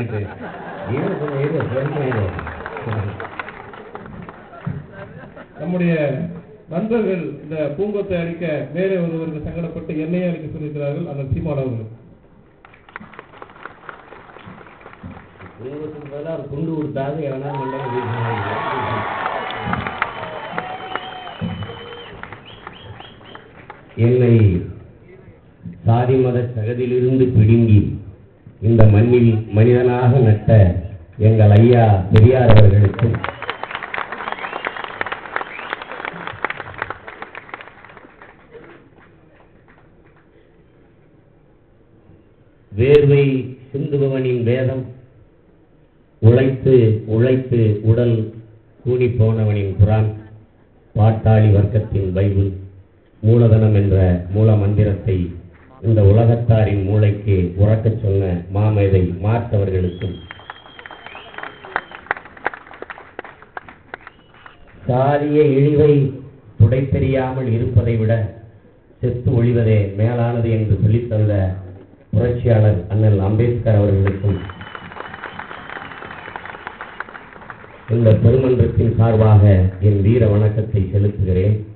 இரு. நம்முடைய நண்பர்கள் இந்த பூங்கொத்தை அடிக்க மேலே வருவதற்கு சங்கடப்பட்டு என்னையே அடிக்க சொல்லியிருக்கிறார்கள் அந்த சீமான் அவர்கள் பதிலா ஒரு குண்டு கொடுத்தாது எவனா. என்னை சாதி மத சகதியிலிருந்து பிடுங்கி இந்த மண்ணில் மனிதனாக நட்ட எங்கள் ஐயா பெரியார் அவர்களுக்கும் வேர்வை சிந்துபவனின் வேதம் உழைத்து உழைத்து உடல் கூடி போனவனின் குரான் பாட்டாளி வர்க்கத்தின் பைபிள் மூலதனம் என்ற மூல மந்திரத்தை இந்த உலகத்தாரின் மூளைக்கு உறக்கச் சொன்ன மாமேதை மாற்றவர்களுக்கும் சாதிய இழிவை துடை தெரியாமல் இருப்பதை விட செத்து ஒழிவதே மேலானது என்று சொல்லித் தந்த புரட்சியாளர் அண்ணல் அம்பேத்கர் அவர்களுக்கும் இந்த பெருமன்றத்தின் சார்பாக என் வீர வணக்கத்தை செலுத்துகிறேன்.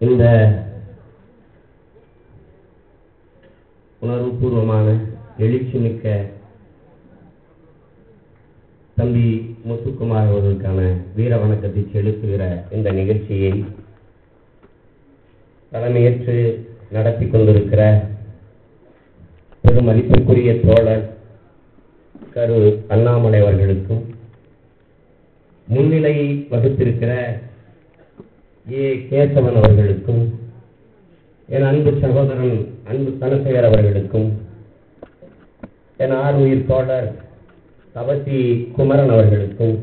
இந்த உணர்வுபூர்வமான எழுச்சிமிக்க தம்பி முத்துக்குமார் அவர்களுக்கான வீர வணக்கத்தை செலுத்துகிற இந்த நிகழ்ச்சியை தலைமையேற்று நடத்தி கொண்டிருக்கிற பெருமதிப்பிற்குரிய தோழர் கரு அண்ணாமலை அவர்களுக்கும் முன்னிலை வகுத்திருக்கிற ஏ கேசவன் அவர்களுக்கும் என் அன்பு சகோதரன் அன்பு தனசேகர் அவர்களுக்கும் என் ஆறுயிர் தோழர் தவசி குமரன் அவர்களுக்கும்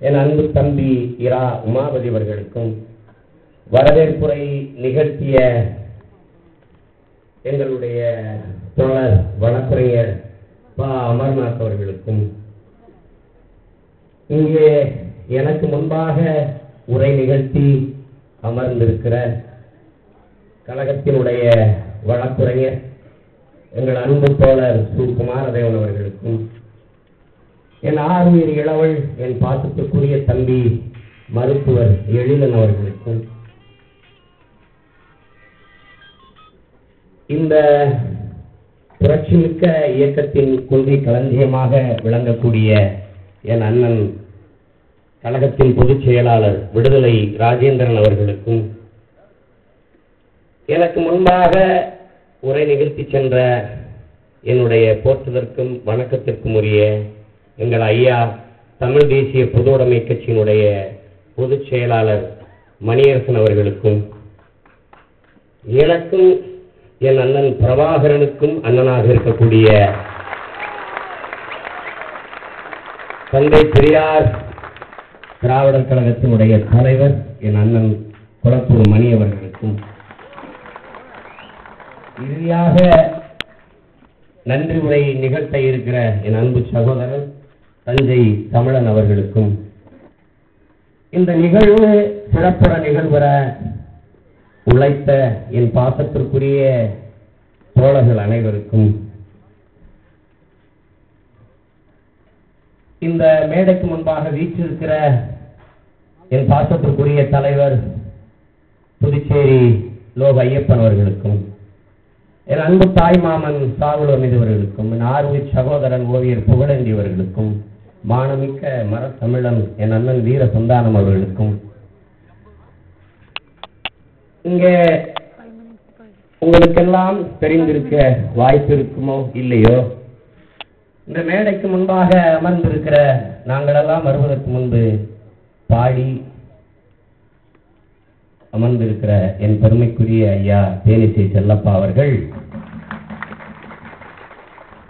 என் அன்பு தம்பி இரா உமாபதி அவர்களுக்கும் வரவேற்புரை நிகழ்த்திய எங்களுடைய தோழர் வழக்குரைஞர் பா. அமர்நாத் அவர்களுக்கும் இங்கே எனக்கு முன்பாக உரை நிகழ்த்தி அமர்ந்திருக்கிற கழகத்தினுடைய வழக்குரைஞர் எங்கள் அன்பு தோழர் சு குமாரதேவன் அவர்களுக்கும் என் ஆறுயிர் இளவல் என் பாசத்துக்குரிய தம்பி மருத்துவர் எழிலன் அவர்களுக்கும் இந்த புரட்சிமிக்க இயக்கத்தின் கொள்கை களஞ்சியமாக விளங்கக்கூடிய என் அண்ணன் கழகத்தின் பொதுச் செயலாளர் விடுதலை ராஜேந்திரன் அவர்களுக்கும் எனக்கு முன்பாக உரை நிகழ்த்தி சென்ற என்னுடைய போற்றுதற்கும் வணக்கத்திற்கும் உரிய எங்கள் ஐயா தமிழ் தேசிய பொதுவுடைமை கட்சியினுடைய பொதுச் செயலாளர் மணியரசன் அவர்களுக்கும் எனக்கும் என் அண்ணன் பிரபாகரனுக்கும் அண்ணனாக இருக்கக்கூடிய தந்தை பெரியார் திராவிடர் கழகத்தினுடைய தலைவர் என் அண்ணன் குளத்தூர் மணி அவர்களுக்கும். இறுதியாக நன்றி உரை நிகழ்த்த இருக்கிற என் அன்பு சகோதரர் தஞ்சை தமிழன் அவர்களுக்கும். இந்த நிகழ்வு சிறப்புற நிகழ்வுற உழைத்த என் பாசத்திற்குரிய தோழர்கள் அனைவருக்கும். இந்த மேடைக்கு முன்பாக வீற்றிருக்கிற என் பாசத்திற்குரிய தலைவர் புதுச்சேரி லோக ஐயப்பன் அவர்களுக்கும் என் அன்பு தாய் மாமன் சாகுல் அமிது அவர்களுக்கும் என் ஆர்வி சகோதரன் ஓவியர் புகழேந்தி அவர்களுக்கும் மானமிக்க மரத்தமிழன் என் அண்ணன் வீர சந்தானம் அவர்களுக்கும். இங்கே உங்களுக்கெல்லாம் தெரிந்திருக்க வாய்ப்பு இருக்குமோ இல்லையோ? இந்த மேடைக்கு முன்பாக அமர்ந்திருக்கிற நாங்களெல்லாம் வருவதற்கு முன்பு பாடி அமர்ந்திருக்கிற என் பெருமைக்குரிய ஐயா தேனிசை செல்லப்பா அவர்கள்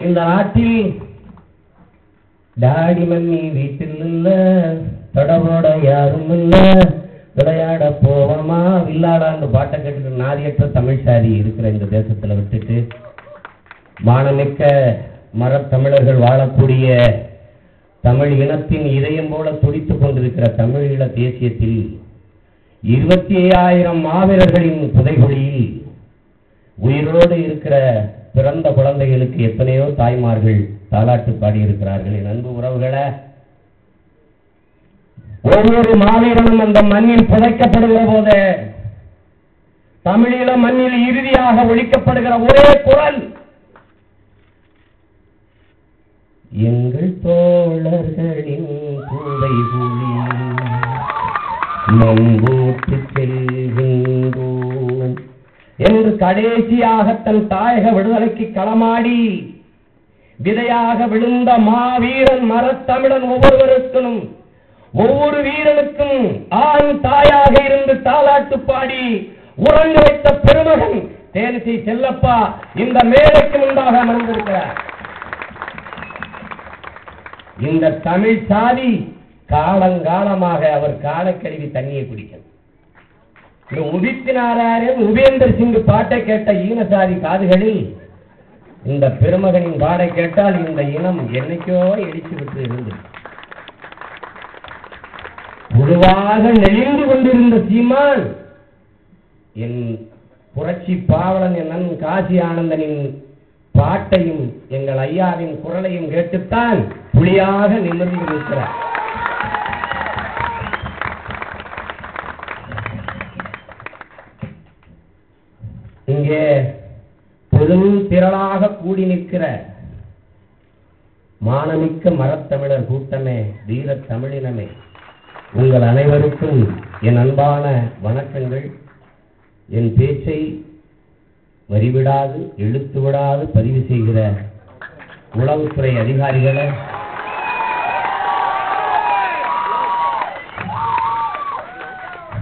இந்த நாட்டில் டாடி மண்ணி வீட்டில் இல்ல தொடர்போட யாரும் இல்ல விளையாட போவோமா வில்லாடான்னு பாட்டை கேட்டுக்கிற நாரியற்ற தமிழ் சாதி இருக்கிற இந்த தேசத்துல விட்டுட்டு மானமிக்க மரத்தமிழர்கள் வாழக்கூடிய தமிழ் இனத்தின் இதயம் போல துடித்துக் கொண்டிருக்கிற தமிழீழ தேசியத்தில் இருபத்தி ஐயாயிரம் மாவீரர்களின் புதைகுழியில் உயிரோடு இருக்கிற பிறந்த குழந்தைகளுக்கு எத்தனையோ தாய்மார்கள் தாலாட்டு பாடியிருக்கிறார்கள். என் அன்பு உறவுகளை ஒவ்வொரு மாவீரனும் அந்த மண்ணில் புதைக்கப்படுகிற போது தமிழீழ மண்ணில் இறுதியாக ஒழிக்கப்படுகிற ஒரே குரல் எங்கள் தோழர்களின் கூடை குழி. நம்பூட்டு செல்கின்றோம் என்று கடைசியாக தன் தாயக விடுதலைக்கு களமாடி விதையாக விழுந்த மாவீரன் மரத்தமிழன் ஒவ்வொருவருக்கும் ஒவ்வொரு வீரனுக்கும் ஆண் தாயாக இருந்து தாலாட்டு பாடி உறங்க வைத்த பெருமகன் தேனிசை செல்லப்பா இந்த மேடைக்கு முன்பாக அமர்ந்திருக்கிறார். இந்த தமிழ் சாதி காலங்காலமாக அவர் காலக்கருவி தண்ணியை குடிக்கிறது. இந்த உதித் உபேந்தர் சிங் பாட்டை கேட்ட ஈனசாதி காதுகளில் இந்த பெருமகனின் பாடை கேட்டால் இந்த இனம் என்னைக்கோ எடிச்சு விட்டு இருந்தது. பொதுவாக நெளிந்து கொண்டிருந்த சீமான் என் புரட்சி பாவலன் என்னன் காசி ஆனந்தனின் பாட்டையும் எங்கள் ஐயாவின் குரலையும் கேட்டுத்தான் புலியாக நிமிர்ந்து இருக்கிறார் இங்கே பெரும் திரளாக கூடி நிற்கிற மானமிக்க மரத்தமிழர் கூட்டமே வீரத் தமிழினமே உங்கள் அனைவருக்கும் என் அன்பான வணக்கங்கள். என் பேச்சை வரிவிடாது எழுத்து விடாது பதிவு செய்கிற உளவுத்துறை அதிகாரிகளை.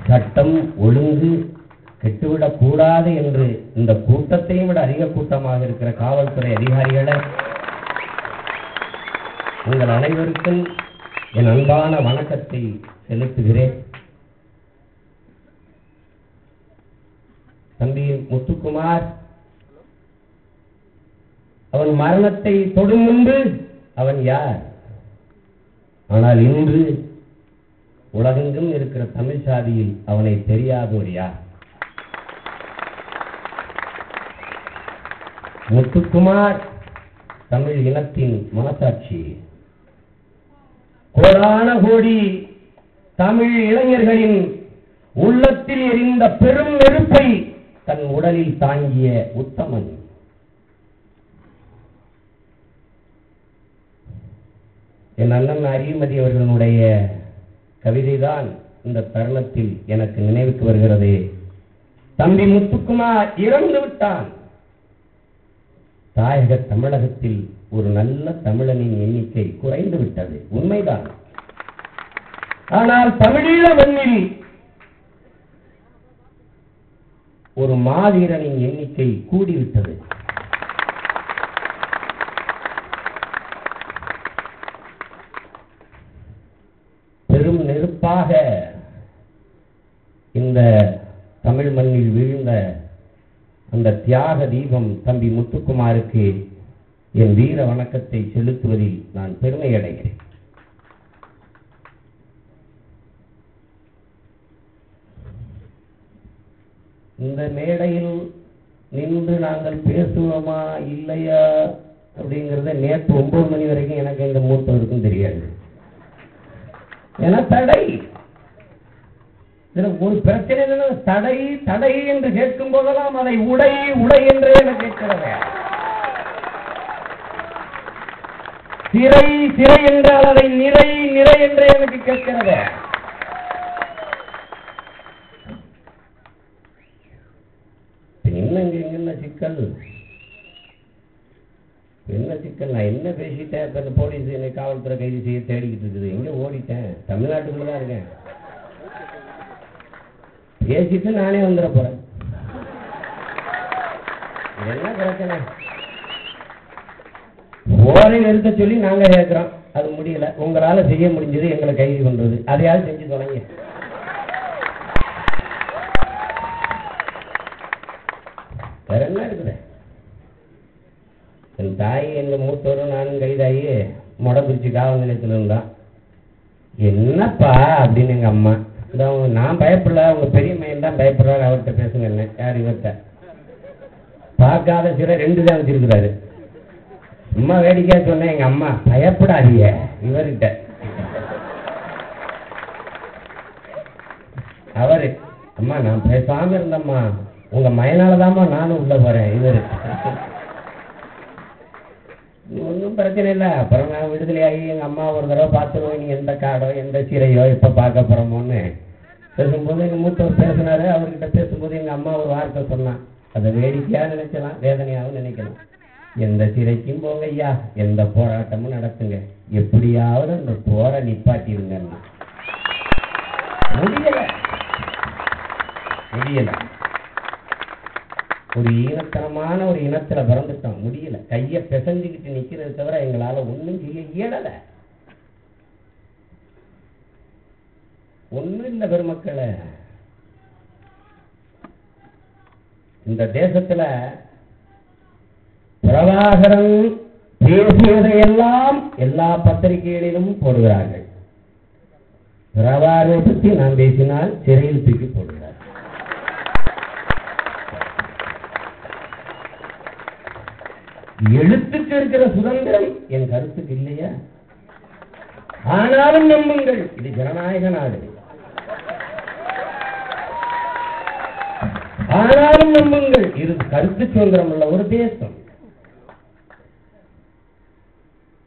சட்டம் ஒழுங்கு கெட்டுவிடக் கூடாது என்று இந்த கூட்டத்தையும் விட அதிக கூட்டமாக இருக்கிற காவல்துறை அதிகாரிகளை. உங்கள் அனைவருக்கும் என் அன்பான வணக்கத்தை செலுத்துகிறேன். தம்பி முத்துக்குமார். அவன் மரணத்தை தொடும் முன்பு அவன் யார்? ஆனால் இன்று உலகெங்கும் இருக்கிற தமிழ் சாதியில் அவனை தெரியாதோர் யார்? முத்துக்குமார் தமிழ் இனத்தின் மனசாட்சி. கோடான கோடி தமிழ் இளைஞர்களின் உள்ளத்தில் எரிந்த பெரும் நெருப்பை தன் உடலில் தாங்கிய உத்தமன் என் அண்ணன் அரியமதி அவர்களுடைய கவிதைதான் இந்த தருணத்தில் எனக்கு நினைவுக்கு வருகிறது. தம்பி முத்துக்குமார் இறந்து விட்டான். தாயக தமிழகத்தில் ஒரு நல்ல தமிழனின் எண்ணிக்கை குறைந்து விட்டது. உண்மைதான். ஆனால் தமிழீழ மண்ணில் ஒரு மாவீரனின் எண்ணிக்கை கூடிவிட்டது. பெரும் நெருப்பாக இந்த தமிழ் மண்ணில் விழுந்த அந்த தியாக தீபம் தம்பி முத்துக்குமாருக்கு என் வீர வணக்கத்தை செலுத்துவதில் நான் பெருமை அடைகிறேன் இந்த மேடையில் நின்று நாங்கள் பேசுவோமா இல்லையா அப்படிங்கிறத நேற்று ஒன்பது மணி வரைக்கும் எனக்கு எங்க மூத்தவருக்கும் தெரியாது. என தடை. ஒரு பிரச்சனை என்னன்னா தடை தடை என்று கேட்கும் போதெல்லாம் அதை உடை உடை என்றே என கேட்கிறது. சிறை சிறை என்றால் அதை நிறை நிறை என்றே எனக்கு கேட்கிறது என்ன இங்க இங்க என்ன சிக்கல்? என்ன சிக்கல்? நான் என்ன பேசிட்டேன்? இப்போ இந்த போலீஸ் என்னை காவல்துறை கைது செய்ய தேடிக்கிட்டு இருக்குது. எங்கே ஓடிட்டேன்? தமிழ்நாட்டுக்குள்ளே தான் இருக்கேன். பேசிட்டு நானே வந்துட போகிறேன் என்ன பிரச்சனை? போரை நிறுத்த சொல்லி நாங்கள் கேட்குறோம் அது முடியல. உங்களால் செய்ய முடிஞ்சது எங்களை கைது பண்ணுறது அதையாவது செஞ்சு தொடங்க வேற என்ன இருக்குது என் தாய் எங்கள் மூத்தவரும் நானும் கைதாகி முடம்பிடிச்சு காவல் நிலையத்தில் இருந்தான் என்னப்பா அப்படின்னு எங்கள் அம்மா. இந்த நான் பயப்படல அவங்க பெரிய மையன் தான் பயப்படுறாரு அவர்கிட்ட பேசுங்க என்ன யார் இவர்கிட்ட? பார்க்காத சிறை ரெண்டு தான் வச்சிருக்கிறாரு. சும்மா வேடிக்கையாக சொன்னேன் எங்கள் அம்மா பயப்படாதிய இவர்கிட்ட. அவரு அம்மா நான் பேசாமல் இருந்தம்மா. உங்க மயனாலதாம்மா நானும் உள்ளே போகிறேன் இவர். ஒன்றும் பிரச்சனை இல்லை. அப்புறம் நான் விடுதலையாகி எங்கள் அம்மா ஒரு தடவை பார்த்துருவோம் நீ எந்த காடோ எந்த சிறையோ எப்போ பார்க்க போகிறோமோன்னு பேசும்போது எங்கள் மூத்தவர் பேசினார். அவர்கிட்ட பேசும்போது எங்கள் அம்மா ஒரு வார்த்தை சொன்னான். அதை வேடிக்கையாக நினைக்கலாம் வேதனையாகவும் நினைக்கலாம். எந்த சிறைக்கும் போங்க ஐயா. எந்த போராட்டமும் நடத்துங்க. எப்படியாவது அந்த போரை நிப்பாட்டிடுங்க முடியலை. முடியலை. ஒரு ஈனத்தனமான ஒரு இனத்துல பிறந்துட்டோம் முடியல. கைய பிசைஞ்சுக்கிட்டு நிக்கிறது தவிர எங்களால ஒண்ணும் செய்ய இயலல. ஒண்ணும் இல்லை பெருமக்களை. இந்த தேசத்துல பிரபாகரன் பேசியதையெல்லாம் எல்லா பத்திரிகைகளிலும் போடுகிறார்கள். பிரபாகரை பற்றி நான் பேசினால் சிறையில் தூக்கி போடுகிறார் எழுத்துக்கு இருக்கிற சுதந்திரம் என் கருத்துக்கு இல்லையா? ஆனாலும் நம்புங்கள் இது ஜனநாயக நாடு. ஆனாலும் நம்புங்கள் இது கருத்து சுதந்திரம் உள்ள ஒரு தேசம்.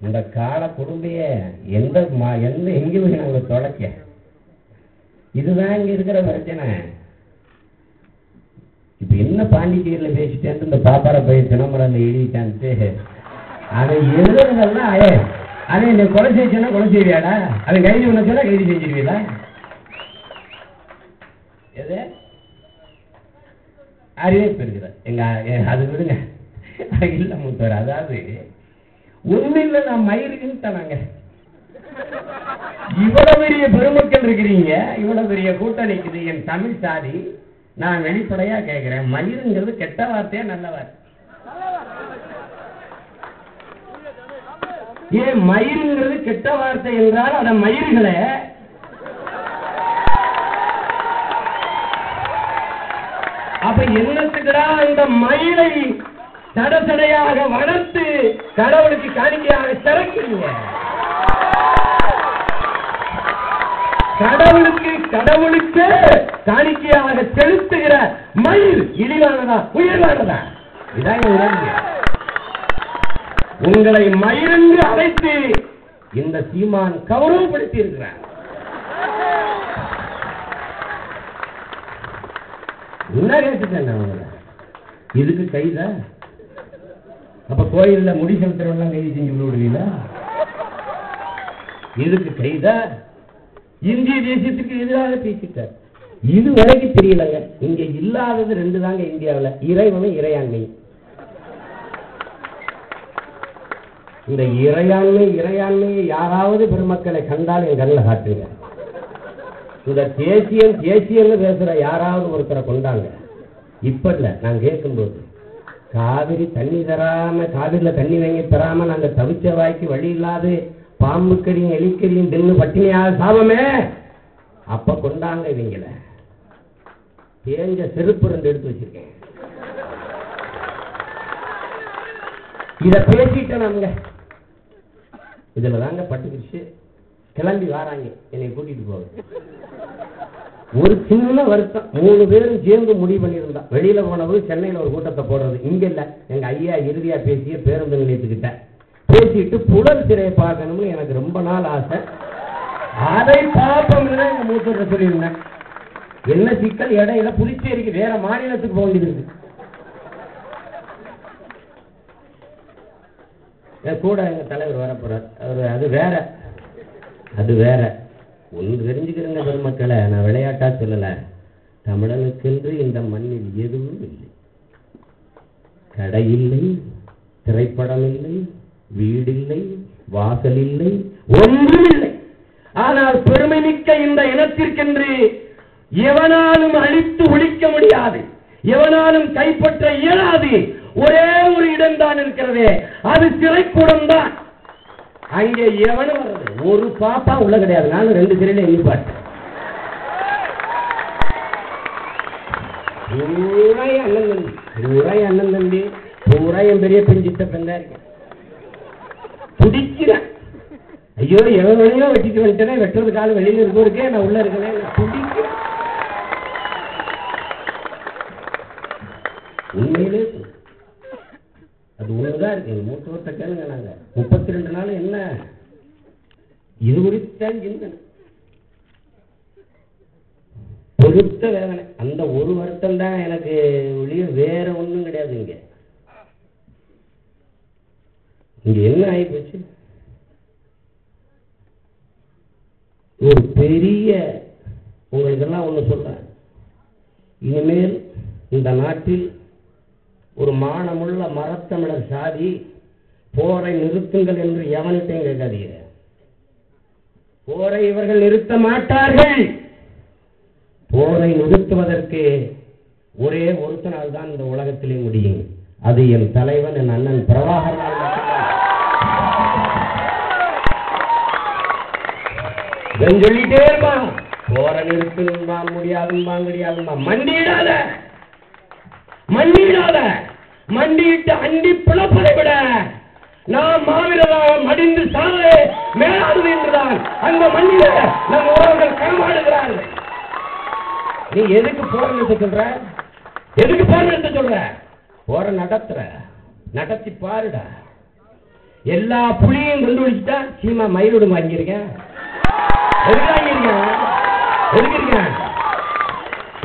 இந்த கால கொடுமைய எந்த மா- எந்த எங்க நாங்கள் தொடக்க தொலைக்க? இதுதான் இங்க இருக்கிற பிரச்சனை. இப்ப என்ன பாண்டிச்சேரியில பேசிட்டேன் இந்த பாப்பார போய் தினமரல்ல எழுதிட்டான்ட்டு. அதை எழுதுறதெல்லாம் அயே அவன் இந்த கொலை செய்யச்சுன்னா கொலை செய்வியாடா அதை கைது பண்ண சொன்னா கைது செஞ்சிருவீங்களா எது? அறிவே பெறுகிறார் எங்க அது விடுங்க. இல்ல மூத்தவர் அதாவது உண்மையில நான் மயிருக்குன்னு நாங்க இவ்வளவு பெரிய பெருமக்கள் இருக்கிறீங்க இவ்வளவு பெரிய கூட்டம் நிக்குது என் தமிழ் சாதி. நான் வெளிப்படையா கேட்கிறேன் மயிருங்கிறது கெட்ட வார்த்தையா நல்ல வார்த்தை? ஏன் மயிருங்கிறது கெட்ட வார்த்தை என்றால் அந்த மயிர்களை அப்ப என்னத்துக்குடா இந்த மயிலை தடசடையாக வளர்த்து கடவுளுக்கு காணிக்கையாக திறக்கிறீங்க? கடவுளுக்கு கடவுளுக்கு காணிக்கையாக செலுத்துகிற மயில் இழிவானதா உயர்வானதா? இதான் உங்களை மயிலென்று அழைத்து இந்த சீமான் கௌரவப்படுத்தி இருக்கிறார் என்ன கேட்டுட்டேன் நான் இதுக்கு கைதா? அப்ப கோயில்ல முடி செலுத்துறவெல்லாம் கைது செஞ்சு விடுவீங்களா? இதுக்கு கைதா? இந்திய தேசியத்திற்கு எதிராக பேசிட்டார். இது வரைக்கும் தெரியலங்க. இங்க இல்லாதது ரெண்டு தாங்க இந்தியாவுல. இறைவனும் இறையாண்மை இந்த இறையாண்மை இறையாண்மையை யாராவது பெருமக்களை கண்டால் என் கண்ணில் காட்டுங்க. இந்த தேசியம் தேசியம்னு பேசுற யாராவது ஒருத்தரை கொண்டாங்க. இப்ப இல்ல நான் கேட்கும்போது காவிரி தண்ணி தராம காவிரியில தண்ணி வாங்கி தராம நாங்க தவிச்ச வாய்க்கு வழி இல்லாது பாம்பு எலிக்கடியும் எலிக்கறியும் தின்னு பட்டினியாக சாபமே. அப்ப கொண்டாங்க இவங்கள. தேஞ்ச செருப்பு ரெண்டு எடுத்து வச்சிருக்கேன். இத பேசிட்டேன் நாங்க இதுல தாங்க பட்டுக்கிச்சு கிளம்பி வாராங்க. என்னை கூட்டிட்டு போக ஒரு சின்ன வருத்தம். மூணு பேரும் சேர்ந்து முடிவு பண்ணியிருந்தா. வெளியில போனவங்க சென்னையில ஒரு கூட்டத்தை போடுறது. இங்க இல்ல. எங்க ஐயா இறுதியா பேசிய பேருந்து நிலையத்துக்கிட்ட. பேசிட்டு புலல் திரையை பார்க்கணும்னு எனக்கு ரொம்ப நாள் ஆசை. அதை பார்ப்போம்னு தான் எங்க மூத்தர் சொல்லியிருந்தேன். என்ன சிக்கல்? இடையில புதுச்சேரிக்கு வேற மாநிலத்துக்கு போக வேண்டியது கூட எங்க தலைவர் வரப்போறார். அவர் அது வேற. அது வேற. ஒன்று தெரிஞ்சுக்கிறேங்க பெருமக்களை நான் விளையாட்டா சொல்லல. தமிழனுக்கென்று இந்த மண்ணில் எதுவும் இல்லை. கடை இல்லை திரைப்படம் இல்லை வீடில்லை வாசலில்லை ஒன்றும் இல்லை ஆனால் பெருமை மிக்க இந்த இனத்திற்கென்று எவனாலும் அழித்து ஒழிக்க முடியாது. எவனாலும் கைப்பற்ற இயலாது. ஒரே ஒரு இடம் தான் இருக்கிறது. அது சிறைக்கூடம் தான் அங்கே எவனும் வர்றது? ஒரு பாப்பா உள்ள கிடையாது. நானும் ரெண்டு சிறையில எண்ணி பார்த்தேன். பூரா அண்ணன் தம்பி. பூரா என் அண்ணன் தம்பி. பூரா என் பெரிய பெஞ்சிட்ட பெண்ணா இருக்கேன். துடிக்கிறேன் ஐயோ எவன் வழியோ வெட்டிட்டு வந்துட்டேனே வெட்டுறதுக்காக வெளியில இருக்கே நான் உள்ள இருக்கேனே நான் துடிக்கிறேன் உண்மையிலே அது ஒண்ணுதான் இருக்கு. மூத்த மூத்தவர்கிட்ட கேளுங்க நாங்க. முப்பத்தி ரெண்டு நாள் என்ன? இது குறித்தான் சிந்தனை. பொருத்த வேதனை. அந்த ஒரு வருத்தம் தான் எனக்கு ஒழிய வேற ஒண்ணும் கிடையாது இங்க. இங்க என்ன ஆயிப்போச்சு? ஒரு பெரிய உங்களுக்கெல்லாம் ஒண்ணு சொல்றேன். இனிமேல் இந்த நாட்டில் ஒரு மானமுள்ள மரத்தமிழர் சாதி போரை நிறுத்துங்கள் என்று எவன்கிட்டையும் கேட்காதீங்க. போரை இவர்கள் நிறுத்த மாட்டார்கள். போரை நிறுத்துவதற்கு ஒரே ஒருத்தனால் தான் இந்த உலகத்திலே முடியும். அது என் தலைவன் என் அண்ணன் பிரபாகரனால் சொல்லிட்டே இருப்பான். போற நிறுத்தணும்பா முடியாதும்பா முடியாதும்பா மண்டியிடாத. மண்டியிடாத. மண்டியிட்டு அண்டி பிளப்பதை விட நாம் மாவீரராக மடிந்து சாவே மேலாது என்றுதான். அந்த மண்ணில நம் உறவுகள் களமாடுகிறார்கள் நீ எதுக்கு போற நிறுத்த சொல்ற? எதுக்கு போற நிறுத்த சொல்ற? போற நடத்துற. நடத்தி பாருடா. எல்லா புலியும் கண்டுபிடிச்சிட்டா சீமா மயிலோடு வாங்கியிருக்கேன் எதுக்கு எதுக்கு இருக்கேன்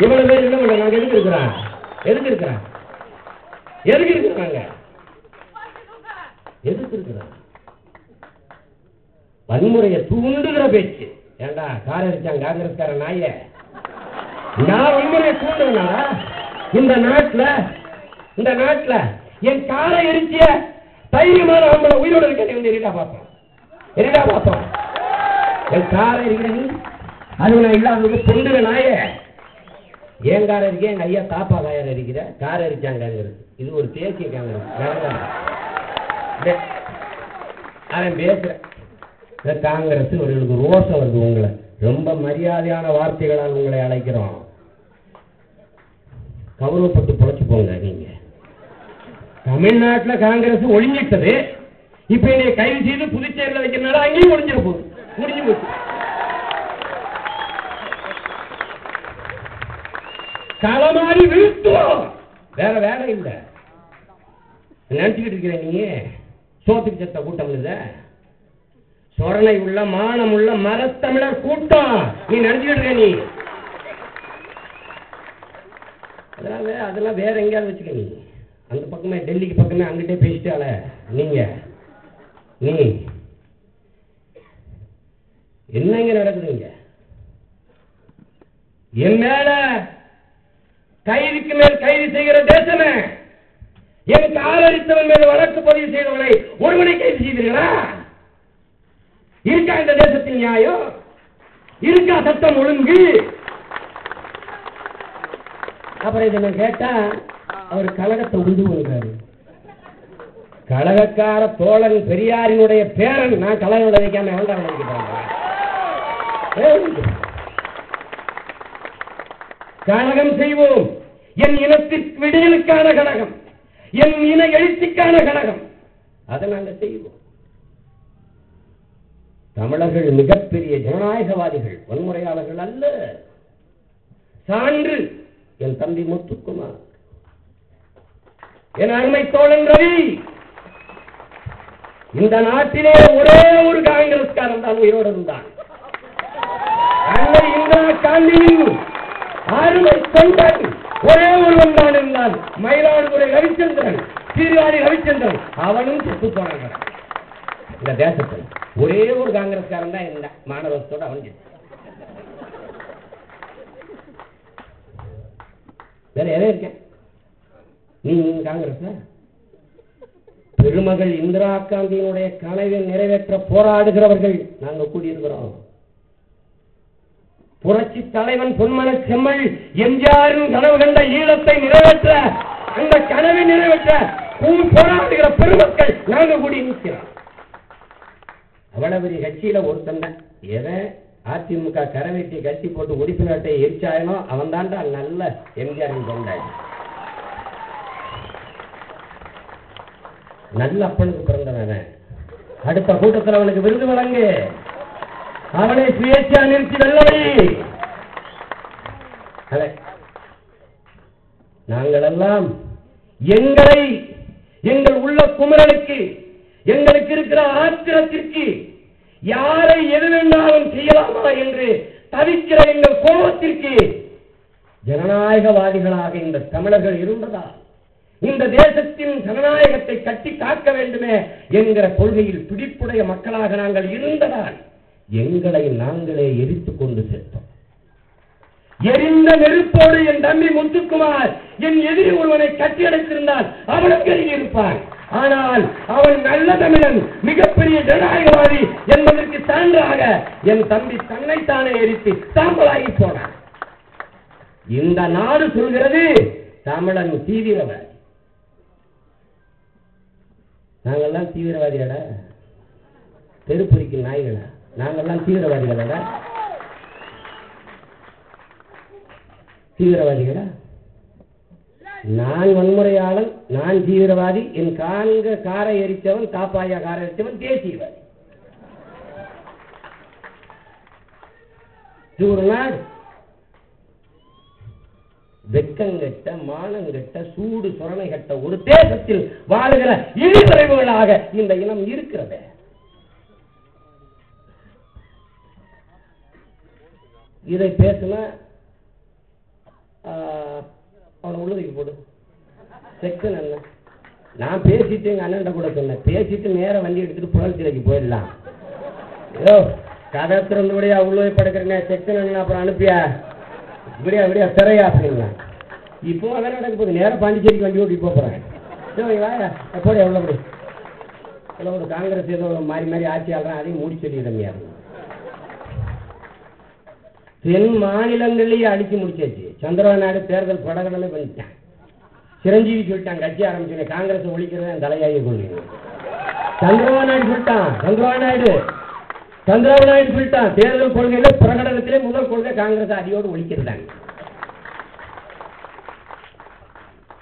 இவ்வளவு பேர் என்ன பண்றாங்க நாங்க எதுக்கு இருக்கிறான் எதுக்கு இருக்கிறோம்? எதுக்கு இருக்கிறாங்க எதுக்கு இருக்கிறோம்? வன்முறையை தூண்டுகிற பேச்சு. ஏண்டா கார் அடிச்சான் காங்கிரஸ்கார நாய? நான் வன்முறையை தூண்டுறேனா? இந்த நாட்டுல இந்த நாட்டுல என் காரை எரிச்சிய தைரியமான அவங்கள உயிரோட இருக்க நீ எரிடா பார்ப்போம் எரிடா பார்ப்போம் என் காரை இருக்கிறது அது நான் இல்லாதது பொண்டுக நாயே. என் காரை இருக்கே எங்க ஐயா தாப்பா காயர் இருக்கிற கார் அரிச்சாங்கிறது இது ஒரு தேசிய காங்கிரஸ் டே- அவன் பேசுறேன் இந்த காங்கிரஸ் இவர்களுக்கு ரோஷம் வருது உங்களை. ரொம்ப மரியாதையான வார்த்தைகளால் உங்களை அழைக்கிறோம். கௌரவப்பட்டு பொழைச்சு போங்க நீங்க. தமிழ்நாட்டில் காங்கிரஸ் ஒழிஞ்சிட்டது. இப்ப என்னை கைது செய்து புதுச்சேரியில் வைக்கிறனால அங்கேயும் ஒழிஞ்சிட போகுது. முடிஞ்சு போச்சு. தலைமாறி வீழ்த்துவோம் வேற வேலை இல்லை. நினைச்சுக்கிட்டு இருக்கிற நீ சோத்துக்கு செத்த கூட்டம் இல்ல. சொரணை உள்ள மானம் உள்ள மரத்தமிழர் கூட்டம். நீ நினைச்சுக்கிட்டு இருக்க நீ. அதெல்லாம் அதெல்லாம் வேற எங்கேயாவது வச்சுக்க நீ. அந்த பக்கமே டெல்லிக்கு பக்கமே அங்கிட்டே பேசிட்டால நீங்க. நீ. என்னங்க நடக்குதுங்க? என் மேல கைதுக்கு மேல் கைது செய்கிற தேசமே என் காலரித்தவன் மேல் வழக்கு பதிவு செய்தவனை ஒருவனை கைது செய்தீர்களா? இருக்கா இந்த தேசத்தில் நியாயம்? இருக்கா சட்டம் ஒழுங்கு? அப்புறம் இதை நான் கேட்டா அவர் கழகத்தை உண்டு கொள்கிறாரு கழகக்கார தோழன் பெரியாரினுடைய பேரன் நான் கழகம் வைக்காம எவன்டா கழகம் செய்வோம். என் இனத்திற்கு விடுதலுக்கான கழகம் என் இன எழுச்சிக்கான கழகம் அதை நாங்கள் செய்வோம். தமிழர்கள் மிகப்பெரிய ஜனநாயகவாதிகள் வன்முறையாளர்கள் அல்ல. சான்று என் தம்பி முத்துக்குமார். என் அருமை தோழன் ரவி. இந்த நாட்டிலே ஒரே ஒரு காங்கிரஸ்காரன் தான் உயிரோடு இருந்தான். அன்னை இந்திரா காந்தியின் அருமை தொண்டன் ஒரே ஒருவன் தான் இருந்தான் மயிலாடுதுறை ரவிச்சந்திரன் சீர்காழி ரவிச்சந்திரன். அவனும் செத்து போனாங்க இந்த தேசத்தில் ஒரே ஒரு காங்கிரஸ்காரன் தான் இருந்தான் மாணவத்தோட அவன் செத்து. வேற எவன் இருக்கேன். நீ காங்கிரஸ் பெருமகள் இந்திரா காந்தியினுடைய கனவை நிறைவேற்ற போராடுகிறவர்கள் நாங்க கூடியிருக்கிறோம். புரட்சி தலைவன் பொன்மன செம்மல் எம்ஜிஆரின் கனவு கண்ட ஈழத்தை நிறைவேற்ற அந்த கனவை நிறைவேற்ற கூ- போராடுகிற பெருமக்கள் நாங்க கூடி நிற்கிறோம் அவ்வளவு பெரிய கட்சியில ஒருத்தன் தான். எவன் அதிமுக கரவேட்டி கட்டி போட்டு உறுப்பினர்கிட்ட எரிச்சாயனோ அவன் தான்டா நல்ல எம்ஜிஆரின் கொண்டாடி நல்ல அப்பனுக்கு பிறந்தவன் அடுத்த கூட்டத்தில் அவனுக்கு விருது வழங்கு. அவனை சுயேட்சா நிறுத்தி வெள்ளவை நாங்களெல்லாம் எங்களை எங்கள் உள்ள குமரனுக்கு எங்களுக்கு இருக்கிற ஆத்திரத்திற்கு யாரை எது வேண்டாலும் செய்யலாமா என்று தவிக்கிற எங்கள் கோபத்திற்கு ஜனநாயகவாதிகளாக இந்த தமிழர்கள் இருந்ததா? இந்த தேசத்தின் ஜனநாயகத்தை கட்டி காக்க வேண்டுமே என்கிற கொள்கையில் துடிப்புடைய மக்களாக நாங்கள் இருந்ததால். எங்களை நாங்களே எரித்துக் கொண்டு சேர்த்தோம் எரிந்த நெருப்போடு என் தம்பி முத்துக்குமார் என் எதிரி ஒருவனை கட்டி அடைத்திருந்தால் அவளுக்கு இருப்பான் ஆனால் அவன் நல்ல தமிழன் மிகப்பெரிய ஜனநாயகவாதி என்பதற்கு சான்றாக என் தம்பி தன்னைத்தானே எரித்து சாம்பலாகி போனான். இந்த நாடு சொல்கிறது தமிழன் தீவிரவாதி. நாங்கெல்லாம் தீவிரவாதியாடா தெருப்புரிக்கும் நாய்களா? நாங்கெல்லாம் தீவிரவாதிகளா? தீவிரவாதிகளா? நான் வன்முறையாளன் நான் தீவிரவாதி என் காங்க காரை எரித்தவன் காப்பாயா காரை எரித்தவன் தேசியவாதி. இது ஒரு நாடு வெக்கங்கெட்ட மானங்கெட்ட சூடு சுரணை கட்ட ஒரு தேசத்தில் வாழுகிற இழிவிரைவுகளாக இந்த இனம் இருக்கிறது. இதை பேசினா அவனை உள்ளதுக்கு போடு. செக்ஷன் என்ன நான் பேசிட்டு எங்க அண்ணன் கூட சொன்னேன். பேசிட்டு நேராக வண்டி எடுத்துட்டு புழல் சிலைக்கு போயிடலாம். ஏதோ கதை திறந்தபடியா உள்ள படுக்கிறேனே செக்ஷன் என்ன அப்புறம் அனுப்பியா? இப்படியா இப்படியா சிறையா அப்படிங்களா இப்போ அதான் நடக்க போகுது. நேரம் பாண்டிச்சேரிக்கு வண்டி ஓட்டி போறேன். எப்போடி எவ்வளோ எவ்வளோ ஒரு காங்கிரஸ் ஏதோ மாறி மாறி ஆட்சி அதையும் மூடி இருக்கும் தென் மாநிலங்களையே அடிச்சு முடிச்சாச்சு. சந்திரபாபு நாயுடு தேர்தல் படகடலை பண்ணிட்டான் சிரஞ்சீவி சொல்லிட்டான் கட்சி ஆரம்பிச்சு காங்கிரஸ் ஒழிக்கிறத தலையாய கொள்ளுங்க சந்திரபாபு நாயுடு சொல்லிட்டான் சந்திரபாபு நாயுடு சந்திரபாபு நாயுடு சொல்லிட்டான் தேர்தல் கொள்கையில பிரகடனத்திலே முதல் கொள்கை காங்கிரஸ் அடியோடு ஒழிக்கிறதாங்க.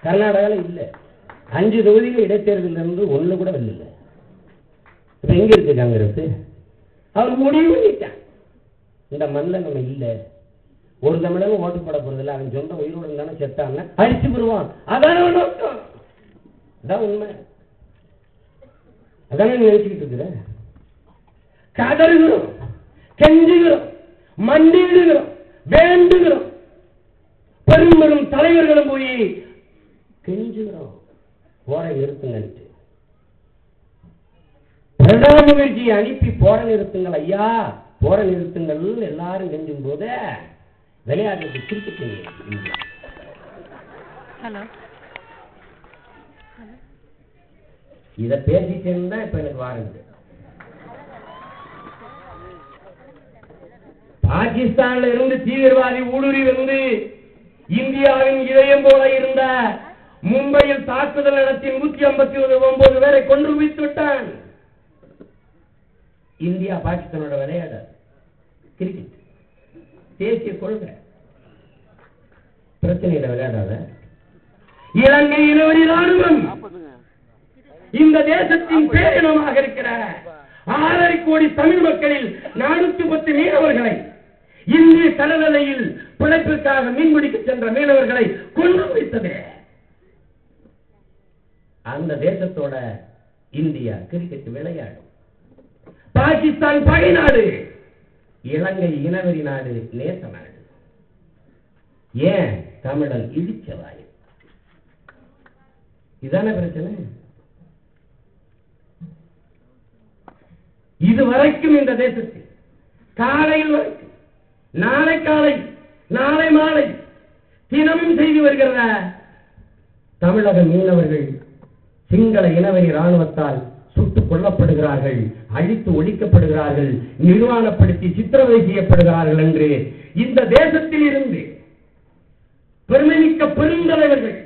கர்நாடகாவில் இல்ல. அஞ்சு தொகுதியில் இடைத்தேர்தல் இருந்து ஒண்ணு கூட வரல. இப்ப எங்க இருக்கு காங்கிரஸ்? அவர் முடிவு பண்ணிட்டான். இந்த மண்ணில் நம்ம இல்ல. ஒரு தமிழகம் ஓட்டு போட போறதில்ல. அவன் சொந்த உயிரோடு தானே செத்தாங்க அடிச்சு போடுவான். அதான நோக்கம். அதான் உண்மை. அதானே நினைச்சுக்கிட்டு இருக்கிற? கதறுகிறோம். கெஞ்சுகிறோம். மண்டியிடுகிறோம். வேண்டுகிறோம். பெரும் பெரும் தலைவர்களும் போய் கெஞ்சுகிறோம். போற நிறுத்துங்கன்ட்டு பிரதம முயற்சியை அனுப்பி போற நிறுத்துங்கள் ஐயா. போர நிறுத்துங்கள் எல்லாரும் கெஞ்சும் போது விளையாட்டுக்கு கிரிக்கெட் ஹலோ இதை பேசிட்டேன்னு தான் இப்ப எனக்கு வாரது பாகிஸ்தான்ல இருந்து தீவிரவாதி ஊடுருவி வந்து இந்தியாவின் இதயம் போல இருந்த மும்பையில் தாக்குதல் நடத்தி நூத்தி ஐம்பத்தி ஒன்பது பேரை கொன்று விட்டான். இந்தியா பாகிஸ்தானோட விளையாடாது கிரிக்கெட். தேசிய கொள்கை. பிரச்சனையில விளையாடாத. இலங்கை இனவரி ராணுவம் இந்த தேசத்தின் பேரினமாக இருக்கிற ஆறரை கோடி தமிழ் மக்களில் நானூத்தி பத்து மீனவர்களை இந்திய கடலலையில் பிழைப்பிற்காக மீன்பிடிக்க சென்ற மீனவர்களை கொண்டு வைத்தது. அந்த தேசத்தோட இந்தியா கிரிக்கெட் விளையாடும். பாகிஸ்தான் பகை நாடு இலங்கை இனவெறி நாடு நேச நாடு. ஏன் தமிழன் இடிச்சவாய் இதான பிரச்சனை? இதுவரைக்கும் இந்த தேசத்தில் காலையில் வரைக்கும் நாளை காலை நாளை மாலை தினமும் செய்து வருகிற தமிழக மீனவர்கள் சிங்கள இனவெறி ராணுவத்தால் சுட்டுக் கொல்லப்படுகிறார்கள் அழித்து ஒழிக்கப்படுகிறார்கள் நிர்வாணப்படுத்தி சித்திரவதை செய்யப்படுகிறார்கள் என்று இந்த தேசத்தில் இருந்து பெருமைமிக்க பெருந்தலைவர்கள்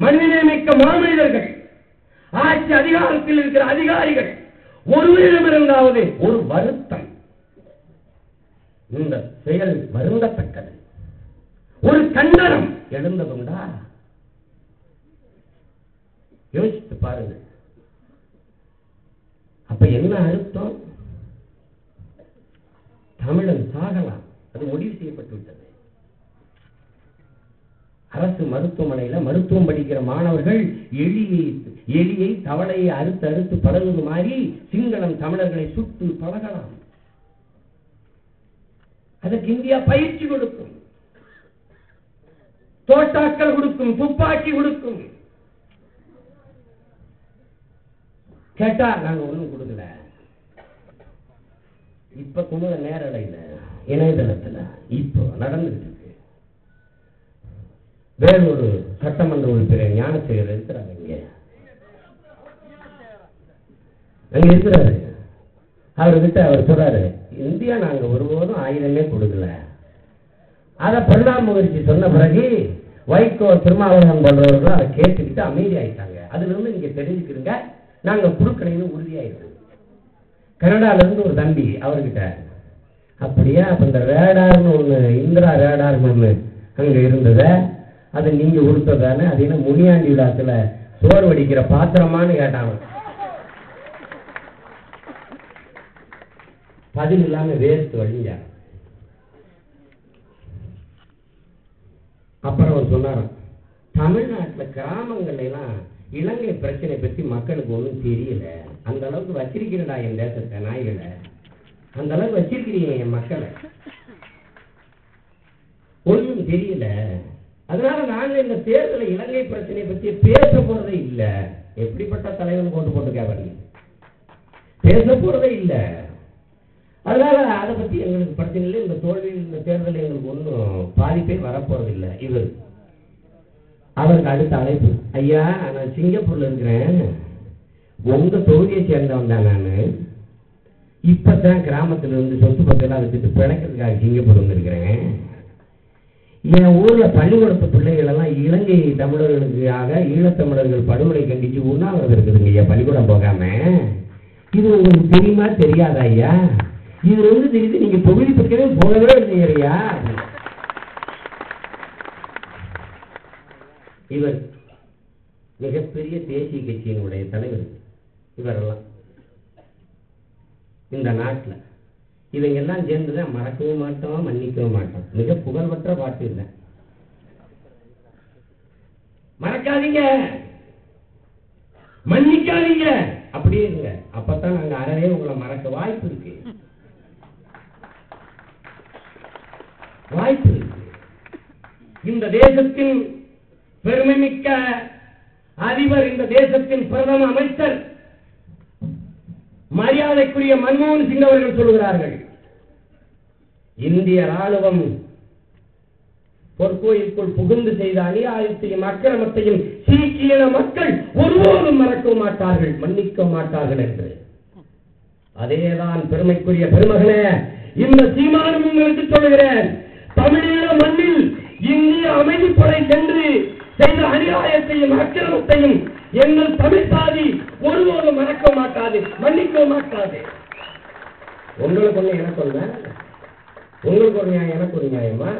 மனிதநேமிக்க மாமனிதர்கள் ஆட்சி அதிகாரத்தில் இருக்கிற அதிகாரிகள் ஒருவரிடமிருந்தாவது ஒரு வருத்தம். இந்த செயல் வருந்தத்தக்கது. ஒரு கண்டனம் எழுந்ததுண்டா? யோசித்து பாருங்கள். அப்ப என்ன அர்த்தம்? தமிழன் சாகலாம் அது முடிவு செய்யப்பட்டு விட்டது. அரசு மருத்துவமனையில மருத்துவம் படிக்கிற மாணவர்கள் எலியை எலியை தவளையை அறுத்து அறுத்து பழகுவது மாதிரி சிங்களம் தமிழர்களை சுட்டு பழகலாம். அதற்கு இந்தியா பயிற்சி கொடுக்கும். தோட்டாக்கள் கொடுக்கும் துப்பாக்கி கொடுக்கும். கேட்டா நாங்க ஒண்ணும் கொடுக்கல. இப்ப குமுத நேரடையில இணையதளத்துல இப்போ நடந்துகிட்டு இருக்கு. வேறொரு சட்டமன்ற உறுப்பினர் ஞானசேகர் இருக்கிறாங்க இங்க. அங்க இருக்கிறாரு. அவர்கிட்ட அவர் சொல்றாரு இந்தியா நாங்க ஒருபோதும் ஆயுதமே கொடுக்கல. அதை பிரணாப் முகர்ஜி சொன்ன பிறகு வைகோ திருமாவளவன் பண்றவர்கள் அதை கேட்டுக்கிட்டு அமைதி ஆயிட்டாங்க அதுல இருந்து நீங்க தெரிஞ்சுக்கிறீங்க நாங்க குடுக்கலைன்னு உறுதியாயிருக்கோம் கனடாலேருந்து ஒரு தம்பி அவர்கிட்ட அப்படியே அப்ப இந்த ரேடார்னு ஒண்ணு இந்திரா ரேடார்னு ஒண்ணு அங்க இருந்ததை அது நீங்க கொடுத்ததானே அது என்ன முனியாண்டி விழாத்துல சோறு வடிக்கிற பாத்திரமான்னு கேட்டாங்க பதில் இல்லாமல் வேஸ்ட் வழிங்க அப்புறம் அவர் சொன்னாராம் தமிழ்நாட்டுல கிராமங்கள்லாம் இலங்கை பிரச்சனை பத்தி மக்களுக்கு ஒன்றும் தெரியல. அந்த அளவுக்கு வச்சிருக்கிறடா என் தேசத்தை நாய்களை அந்த அளவுக்கு வச்சிருக்கிறீங்க என் மக்களை. ஒண்ணும் தெரியல. அதனால நாங்க இந்த தேர்தல இலங்கை பிரச்சனை பத்தி பேச போறதே இல்ல. எப்படிப்பட்ட தலைவன் கொண்டு போட்டு கேவரி பேச போறதே இல்ல. அதனால அதை பத்தி எங்களுக்கு பிரச்சனை இல்லை. இந்த தோல்வியில் இந்த தேர்தல் எங்களுக்கு ஒன்றும் பாதிப்பே வரப்போறதில்லை. இவர் அவருக்கு அடுத்த அழைப்பு. ஐயா நான் சிங்கப்பூர்ல இருக்கிறேன் உங்க தொகுதியை சேர்ந்தவன் தான் நான். இப்பதான் கிராமத்துல இருந்து சொத்து பத்தெல்லாம் வச்சுட்டு பிழைக்கிறதுக்காக சிங்கப்பூர் வந்திருக்கிறேன். என் ஊர்ல பள்ளிக்கூடத்து பிள்ளைகள் எல்லாம் இலங்கை தமிழர்களுக்காக ஈழத்தமிழர்கள் படுகொலை கண்டிச்சு உண்ணாவிரதம் இருக்குதுங்க ஐயா பள்ளிக்கூடம் போகாம. இது உங்களுக்கு தெரியுமா தெரியாதா ஐயா? இது வந்து தெரியுது நீங்க தொகுதி பக்கமே போகவே இல்லையா? இவர் மிகப்பெரிய தேசிய கட்சியினுடைய தலைவர் இவரெல்லாம் இந்த நாட்டுல. இவங்க எல்லாம் சேர்ந்துதான் மறக்கவும் மாட்டோம் மன்னிக்கவும் மாட்டோம். மிக புகழ்பெற்ற பாட்டு இல்லை மறக்காதீங்க. மன்னிக்காதீங்க. அப்படியே இருங்க. அப்பதான் நாங்க அறவே உங்களை மறக்க வாய்ப்பு இருக்கு. வாய்ப்பு இருக்கு. இந்த தேசத்தின் பெருமைமிக்க அதிபர் இந்த தேசத்தின் பிரதம அமைச்சர் மரியாதைக்குரிய மன்மோகன் சிங் அவர்கள் சொல்கிறார்கள் இந்திய ராணுவம் பொற்கோயிலுக்குள் புகுந்து செய்த அநியாயத்தையும் அக்கிரமத்தையும் சீக்கிய மக்கள் ஒருபோதும் மறக்க மாட்டார்கள் மன்னிக்க மாட்டார்கள் என்று. அதேதான் பெருமைக்குரிய பெருமகளே இந்த சீமானும் உங்களுக்கு சொல்லுகிறேன் தமிழீழ மண்ணில் இந்திய அமைதிப்படை சென்று செய்த அநியாயத்தையும் அக்கிரமத்தையும் எங்கள் தமிழ் சாதி ஒருபோதும் மறக்க மாட்டாது மன்னிக்க மாட்டாது. உங்களுக்கு ஒண்ணு எனக்கு ஒண்ணு உங்களுக்கு ஒரு நியாயம் எனக்கு ஒரு நியாயமா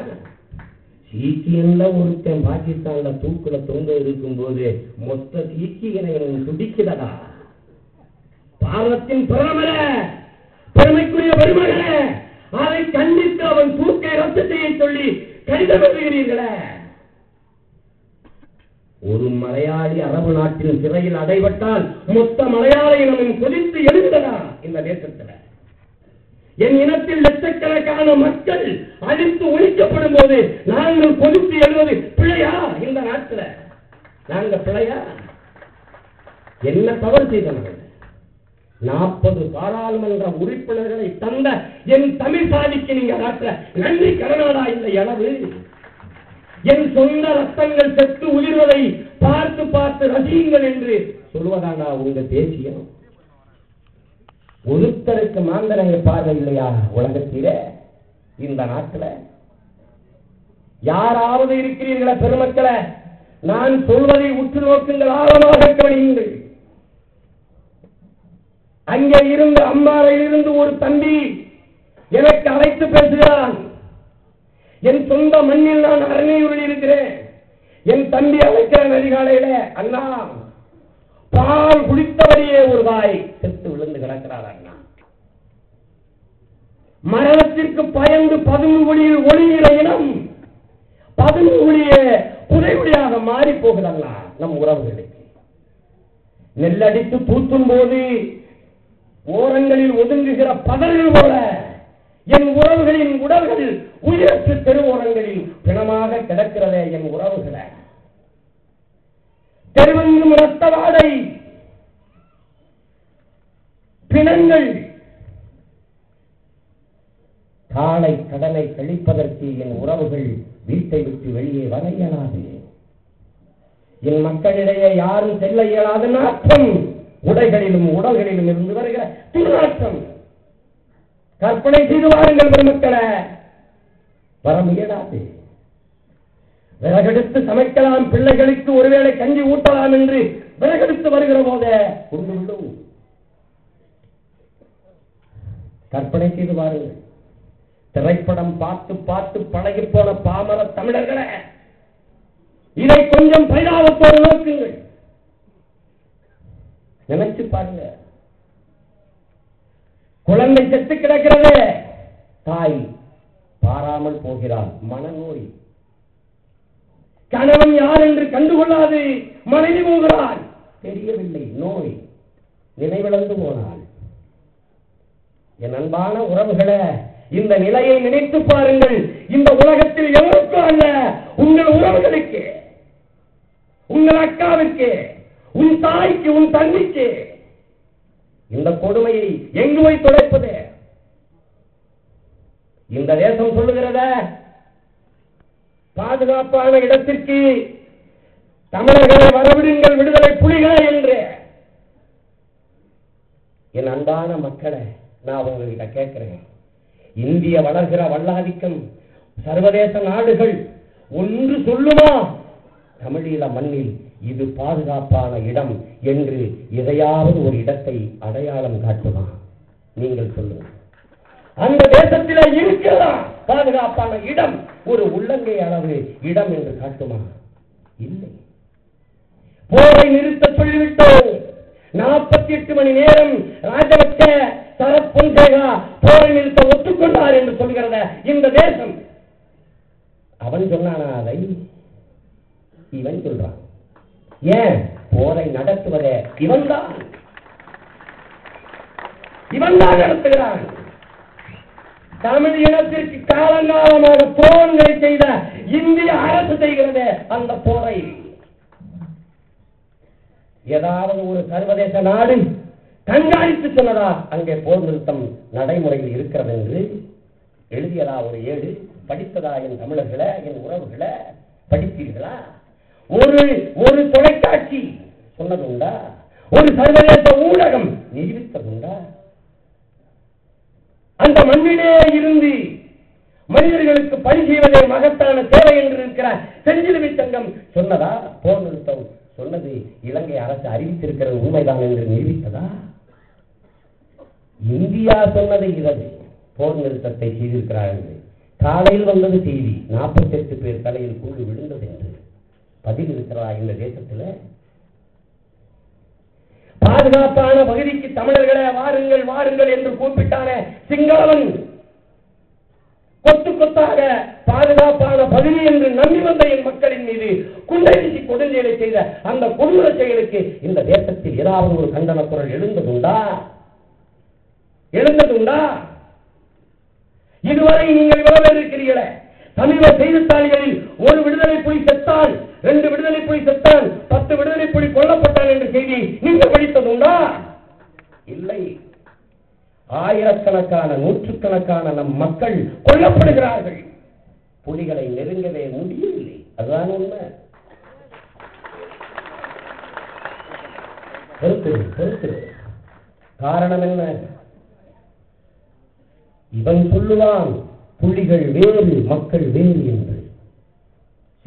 சீக்கியன்ல ஒருத்தன் பாகிஸ்தான்ல தூக்குல தொங்க இருக்கும்போது மொத்த சீக்கியனை துடிக்கிறதா பாரதத்தின் பிரதமர பெருமைக்குரிய பெருமகளே அதை கண்டித்து அவன் தூக்கை ரத்து செய்ய சொல்லி கடிதம் எழுதுகிறீர்களே. ஒரு மலையாளி அரபு நாட்டின் சிறையில் அடைபட்டால் மொத்த மலையாள இனமும் கொதித்து எழுந்ததா இந்த தேசத்தில்? என் இனத்தில் லட்சக்கணக்கான மக்கள் அழித்து ஒழிக்கப்படும் போது நாங்கள் கொதித்து எழுவது பிழையா இந்த நாட்டுல? நாங்க பிழையா? என்ன தவறு செய்தவர்கள்? நாற்பது பாராளுமன்ற உறுப்பினர்களை தந்த என் தமிழ் சாதிக்கு நீங்க நாட்டுல நன்றி கடனாடா இந்த அளவு என் சொந்த ரத்தங்கள் செத்து உயிர்வதை பார்த்து பார்த்து ரசியுங்கள் என்று சொல்வதானா உங்க தேசியம்? ஒருத்தருக்கு மாந்தரங்க பார்வை இல்லையா உலகத்திலே? இந்த நாட்டுல? யாராவது இருக்கிறீர்களா பெருமக்களை? நான் சொல்வதை உற்று நோக்குங்கள் ஆழமாக கவனியுங்கள் அங்கே இருந்து அம்மாவில் இருந்து ஒரு தம்பி எனக்கு அழைத்து பேசுகிறான். என் சொந்த மண்ணில் நான் அரணையூரில் இருக்கிறேன். என் தம்பி அழைக்கிறான் அதிகாலையில அண்ணா பால் குடித்தவரையே ஒரு வாய் செத்து விழுந்து கிடக்கிறார் அண்ணா. மரணத்திற்கு பயந்து பதுங்கு ஒளியில் ஒளிகிற இனம் பதுங்கு ஒளியே புதைவொளியாக மாறி போகுதல்லா நம் உறவுகளுக்கு. நெல்லடித்து பூத்தும் போது ஓரங்களில் ஒதுங்குகிற பதர்கள் போல என் உறவுகளின் உடல்கள் உயிரற்று தெருவோரங்களில் பிணமாக கிடக்கிறதே என் உறவுகளை. தெருவெங்கும் ரத்தவாடை பிணங்கள் காலை கடனை கழிப்பதற்கு என் உறவுகள் வீட்டை விட்டு வெளியே வர இயலாது என் மக்களிடையே யாரும் செல்ல இயலாத நாட்டம் உடைகளிலும் உடல்களிலும் இருந்து வருகிற துர்நாற்றம். கற்பனை செய்து வாருங்கள் பெருமக்களை. வர முயலாது விறகெடுத்து சமைக்கலாம் பிள்ளைகளுக்கு ஒருவேளை கஞ்சி ஊட்டலாம் என்று விறகெடுத்து வருகிற போதே கொண்டு கற்பனை செய்து வாருங்கள். திரைப்படம் பார்த்து பார்த்து பழகி போன பாமர தமிழர்களே இதை கொஞ்சம் பரிதாபத்தோடு நோக்குங்கள். நினைச்சு பாருங்க குழந்தை செத்து கிடக்கிறது. தாய் பாராமல் போகிறாள். மனநோய். கணவன் யார் என்று கண்டுகொள்ளாது. மனைவி போகிறாள். தெரியவில்லை. நோய். நினைவிழந்து போனாள் என் அன்பான உறவுகளை இந்த நிலையை நினைத்து பாருங்கள். இந்த உலகத்தில் எவருக்கும் அல்ல உங்கள் உறவுகளுக்கு உங்கள் அக்காவுக்கு உன் தாய்க்கு உன் தந்தைக்கு இந்த கொடுமையை எங்கு போய் துடைப்பது? இந்த தேசம் சொல்லுகிறத பாதுகாப்பான இடத்திற்கு தமிழர்களை வரவிடுங்கள் விடுதலை புலிகளை என்று. என் அன்பான மக்களை நான் உங்ககிட்ட கேட்கிறேன். இந்திய வளர்கிற வல்லாதிக்கம் சர்வதேச நாடுகள் ஒன்று சொல்லுமா? தமிழீழ மண்ணில் இது பாதுகாப்பான இடம் என்று எதையாவது ஒரு இடத்தை அடையாளம் காட்டுமா? நீங்கள் சொல்லுங்க அந்த தேசத்திலே இருக்கிறதா? பாதுகாப்பான இடம் ஒரு உள்ளங்கை அளவு இடம் என்று காட்டுமா? இல்லை. போரை நிறுத்த சொல்லிவிட்டோம். நாற்பத்தி எட்டு மணி நேரம் ராஜபக்ச சரத்பொன்சேகா போரை நிறுத்த ஒத்துக்கொண்டார் என்று சொல்கிறத இந்த தேசம். அவன் சொன்னானா அதை இவன் சொல்றான். ஏன் போரை நடத்துவதே இவன்தான்? இவன் தான் நடத்துகிறான். தமிழ் இனத்திற்கு காலங்காலமாக துரோகங்களை செய்த இந்திய அரசு செய்கிறது அந்த போரை. ஏதாவது ஒரு சர்வதேச நாடு கண்காணித்து சொன்னதா அங்கே போர் நிறுத்தம் நடைமுறையில் இருக்கிறது என்று எழுதியதா ஒரு ஏடு? படித்ததா என் தமிழர்களை என் உறவுகளை? படித்தீர்களா? ஒரு ஒரு தொலைக்காட்சி சொன்னதுண்டா? ஒரு சர்வதேச ஊடகம் நிரூபித்ததுண்டா அந்த மண்ணிலே இருந்து மனிதர்களுக்கு பணி செய்வதே மகத்தான தேவை என்று இருக்கிற செஞ்சிலுவை சங்கம் சொன்னதா? போர் நிறுத்தம் சொன்னது இலங்கை அரசு அறிவித்திருக்கிறது உண்மைதான் என்று நிரூபித்ததா? இந்தியா சொன்னது இரவு போர் நிறுத்தத்தை செய்திருக்கிறார்கள் காலையில் வந்தது செய்தி நாற்பத்தி எட்டு பேர் தலையில் கூண்டு விழுந்தது என்று. பதிவு இருக்கிறதா இந்த தேசத்தில். பாதுகாப்பான பகுதிக்கு தமிழர்களே வாருங்கள் வாருங்கள் என்று கூப்பிட்டான சிங்களவன் கொத்து கொத்தாக பாதுகாப்பான பகுதி என்று நம்பி வந்த என் மக்களின் மீது குண்டை வீசி கொடுஞ்செயலை செய்த அந்த கொடூர செயலுக்கு இந்த தேசத்தில் ஏதாவது ஒரு கண்டன குரல் எழுந்ததுண்டா? எழுந்ததுண்டா? இதுவரை நீங்கள் வரவேற்கிறீர்களே சமீப செய்தித்தாள்களில் ஒரு விடுதலை புலி செத்தால் ரெண்டு விடுதலை புலி செத்தான் பத்து விடுதலை புலி கொல்லப்பட்டான் என்ற செய்தி நீங்கள் படித்ததுண்டா இல்லை. ஆயிரக்கணக்கான நூற்றுக்கணக்கான நம் மக்கள் கொல்லப்படுகிறார்கள். புலிகளை நெருங்கவே முடியவில்லை. அதுதான் உண்மை. காரணம் என்ன? இவன் சொல்லுவான் புலிகள் வேறு மக்கள் வேறு என்று.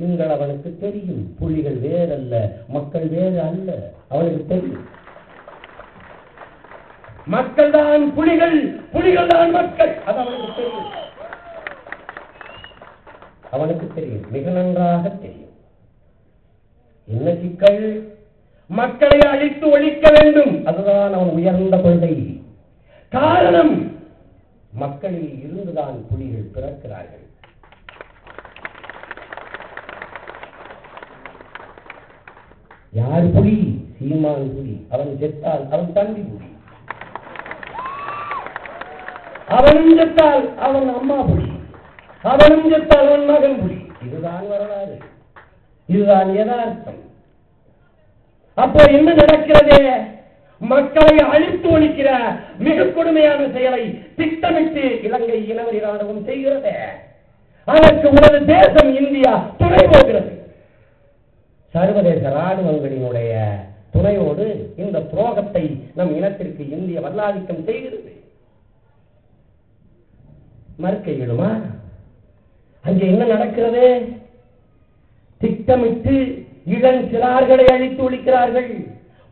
நீங்கள் அவனுக்கு தெரியும். புலிகள் வேறல்ல. மக்கள் வேறு அல்ல அவனுக்கு தெரியும். மக்கள் தான் புலிகள். புலிகள் தான் மக்கள். அது அவனுக்கு தெரியும். அவனுக்கு தெரியும். மிக நன்றாக தெரியும். என்ன சிக்கல் மக்களை அழித்து ஒழிக்க வேண்டும். அதுதான் அவன் உயர்ந்த கொள்கை. காரணம் மக்களில் இருந்துதான் புலிகள் பிறக்கிறார்கள். யார் புலி? சீமான் புலி. அவன் செத்தால் அவன் தம்பி புலி. அவனும் செத்தால் அவன் அம்மா புலி. அவனும் செத்தால் அவன் மகன் புலி. இதுதான் வரலாறு. இதுதான் யதார்த்தம். அப்போ என்ன நடக்கிறது? மக்களை அழித்து ஒழிக்கிற மிக கொடுமையான செயலை திட்டமிட்டு இலங்கை இனவரி ராணுவம் செய்கிறது. அதற்கு உனது தேசம் இந்தியா துணை போகிறது. சர்வதேச இராணுவங்களினுடைய துணையோடு இந்த துரோகத்தை நம் இனத்திற்கு இந்திய வல்லாதிக்கம் செய்கிறது. மறுக்க இயலுமா? அங்கே என்ன நடக்கிறது? திட்டமிட்டு இளம் சிறார்களை அழித்து ஒழிக்கிறார்கள்.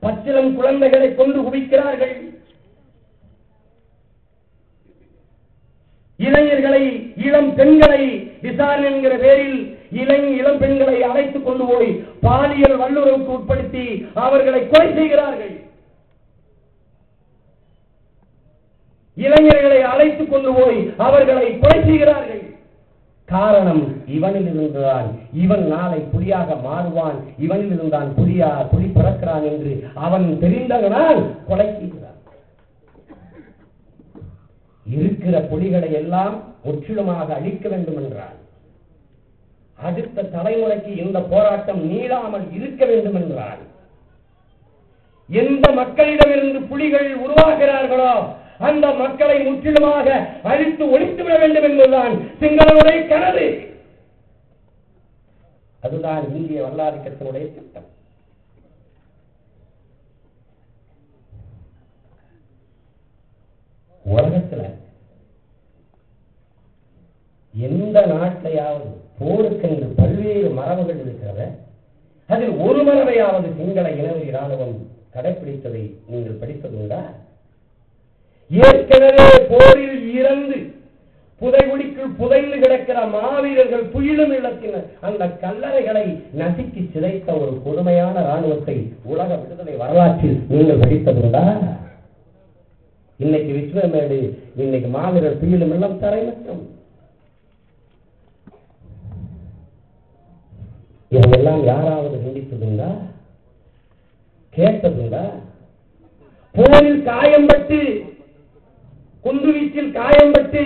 பச்சிலம் குழந்தைகளை கொண்டு குவிக்கிறார்கள். இளைஞர்களை இளம் பெண்களை விசாரணை என்கிற பேரில் இளம் இளம் பெண்களை அழைத்துக் கொண்டு போய் பாலியல் வல்லுறவுக்கு உட்படுத்தி அவர்களை கொலை செய்கிறார்கள். இளைஞர்களை அழைத்துக் கொண்டு போய் அவர்களை கொலை செய்கிறார்கள். காரணம் இவனில் இருந்துதான் இவன் நாளை புலியாக மாறுவான். இவனில் இருந்தான் புலியா புலி பிறக்கிறான் என்று அவன் தெரிந்தவனால் கொலை செய்கிறான். இருக்கிற புலிகளை எல்லாம் முற்றிலுமாக அழிக்க வேண்டும் என்றான். அடுத்த தலைமுறைக்கு இந்த போராட்டம் நீளாமல் இருக்க வேண்டும் என்றான் எந்த மக்களிடமிருந்து புலிகள் உருவாகிறார்களோ அந்த மக்களை முற்றிலுமாக அழித்து ஒழித்து விட வேண்டும் என்பதுதான் சிங்களனுடைய கனவு. அதுதான் இந்திய வல்லாதிக்கத்தினுடைய திட்டம். உலகத்துல எந்த நாட்டிலையாவது போருக்கென்று பல்வேறு மரபுகள் இருக்கிறத. அதில் ஒரு மரபையாவது சிங்கள இனவரி ராணுவம் கடைபிடித்ததை நீங்கள் படித்ததுண்டா? ஏற்கனவே போரில் இறந்து புதைகுடிக்குள் புதைந்து கிடக்கிற மாவீரர்கள் புயிலும் இழக்கின அந்த கல்லறைகளை நசுக்கி சிதைத்த ஒரு கொடுமையான ராணுவத்தை உலக விடுதலை வரலாற்றில் நீங்கள் படித்ததுண்டா? இன்னைக்கு விஸ்வமேடு இன்னைக்கு மாவீரர் துயிலும் இல்லம் தரைமட்டம் இதையெல்லாம் யாராவது சிந்தித்ததுண்டா கேட்டதுண்டா? போரில் காயம்பட்டு குண்டுவீச்சில் காயம்பட்டு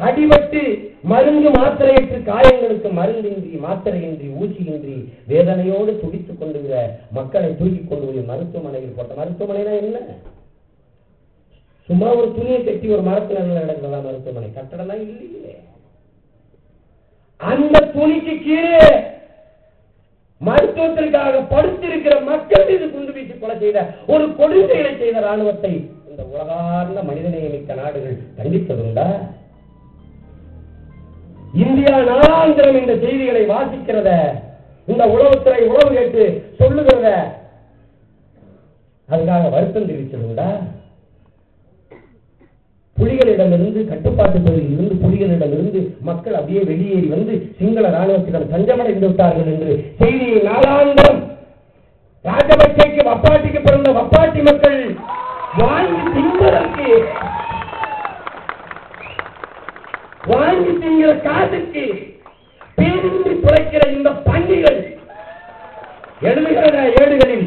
அடிபட்டு மருந்து மாத்திரையற்று காயங்களுக்கு மருந்தின்றி மாத்திரையின்றி ஊசியின்றி வேதனையோடு துடித்துக் கொண்டுகிற மக்களை தூக்கி கொண்டு போய் மருத்துவமனையில் போட்ட மருத்துவமனைனா என்ன? சும்மா ஒரு துணியை கட்டி ஒரு மரத்தில் நடக்கிறதா மருத்துவமனை? கட்டடம் தான் இல்லையே. அந்த துணிக்கு கீழே மருத்துவத்திற்காக படுத்திருக்கிற மக்கள் மீது குண்டு வீசி கொலை செய்த ஒரு கொடுங்கைகளை செய்த ராணுவத்தை இந்த உலகார்ந்த மனிதநேயமிக்க நாடுகள் கண்டித்ததுண்டா இந்தியா நாளாந்திரம் இந்த செய்திகளை வாசிக்கிறத இந்த உளவுத்துறை உளவு கேட்டு சொல்லுகிறத அதுக்காக வருத்தம் தெரிவிச்சதுண்டா புலிகளிடமிருந்து கட்டுப்பாட்டு பகுதியில் இருந்து புலிகளிடமிருந்து மக்கள் அப்படியே வெளியேறி வந்து சிங்கள ராணுவத்திடம் தஞ்சமடைந்து விட்டார்கள் என்று செய்தியை நாளாந்தம் ராஜபக்சேக்கு வப்பாட்டிக்கு பிறந்த வப்பாட்டி மக்கள் வாங்கி தின்பதற்கு வாங்கி திங்கிற காசுக்கு பேரின்றி பிழைக்கிற இந்த பண்டிகள் எழுதுகிற ஏடுகளில்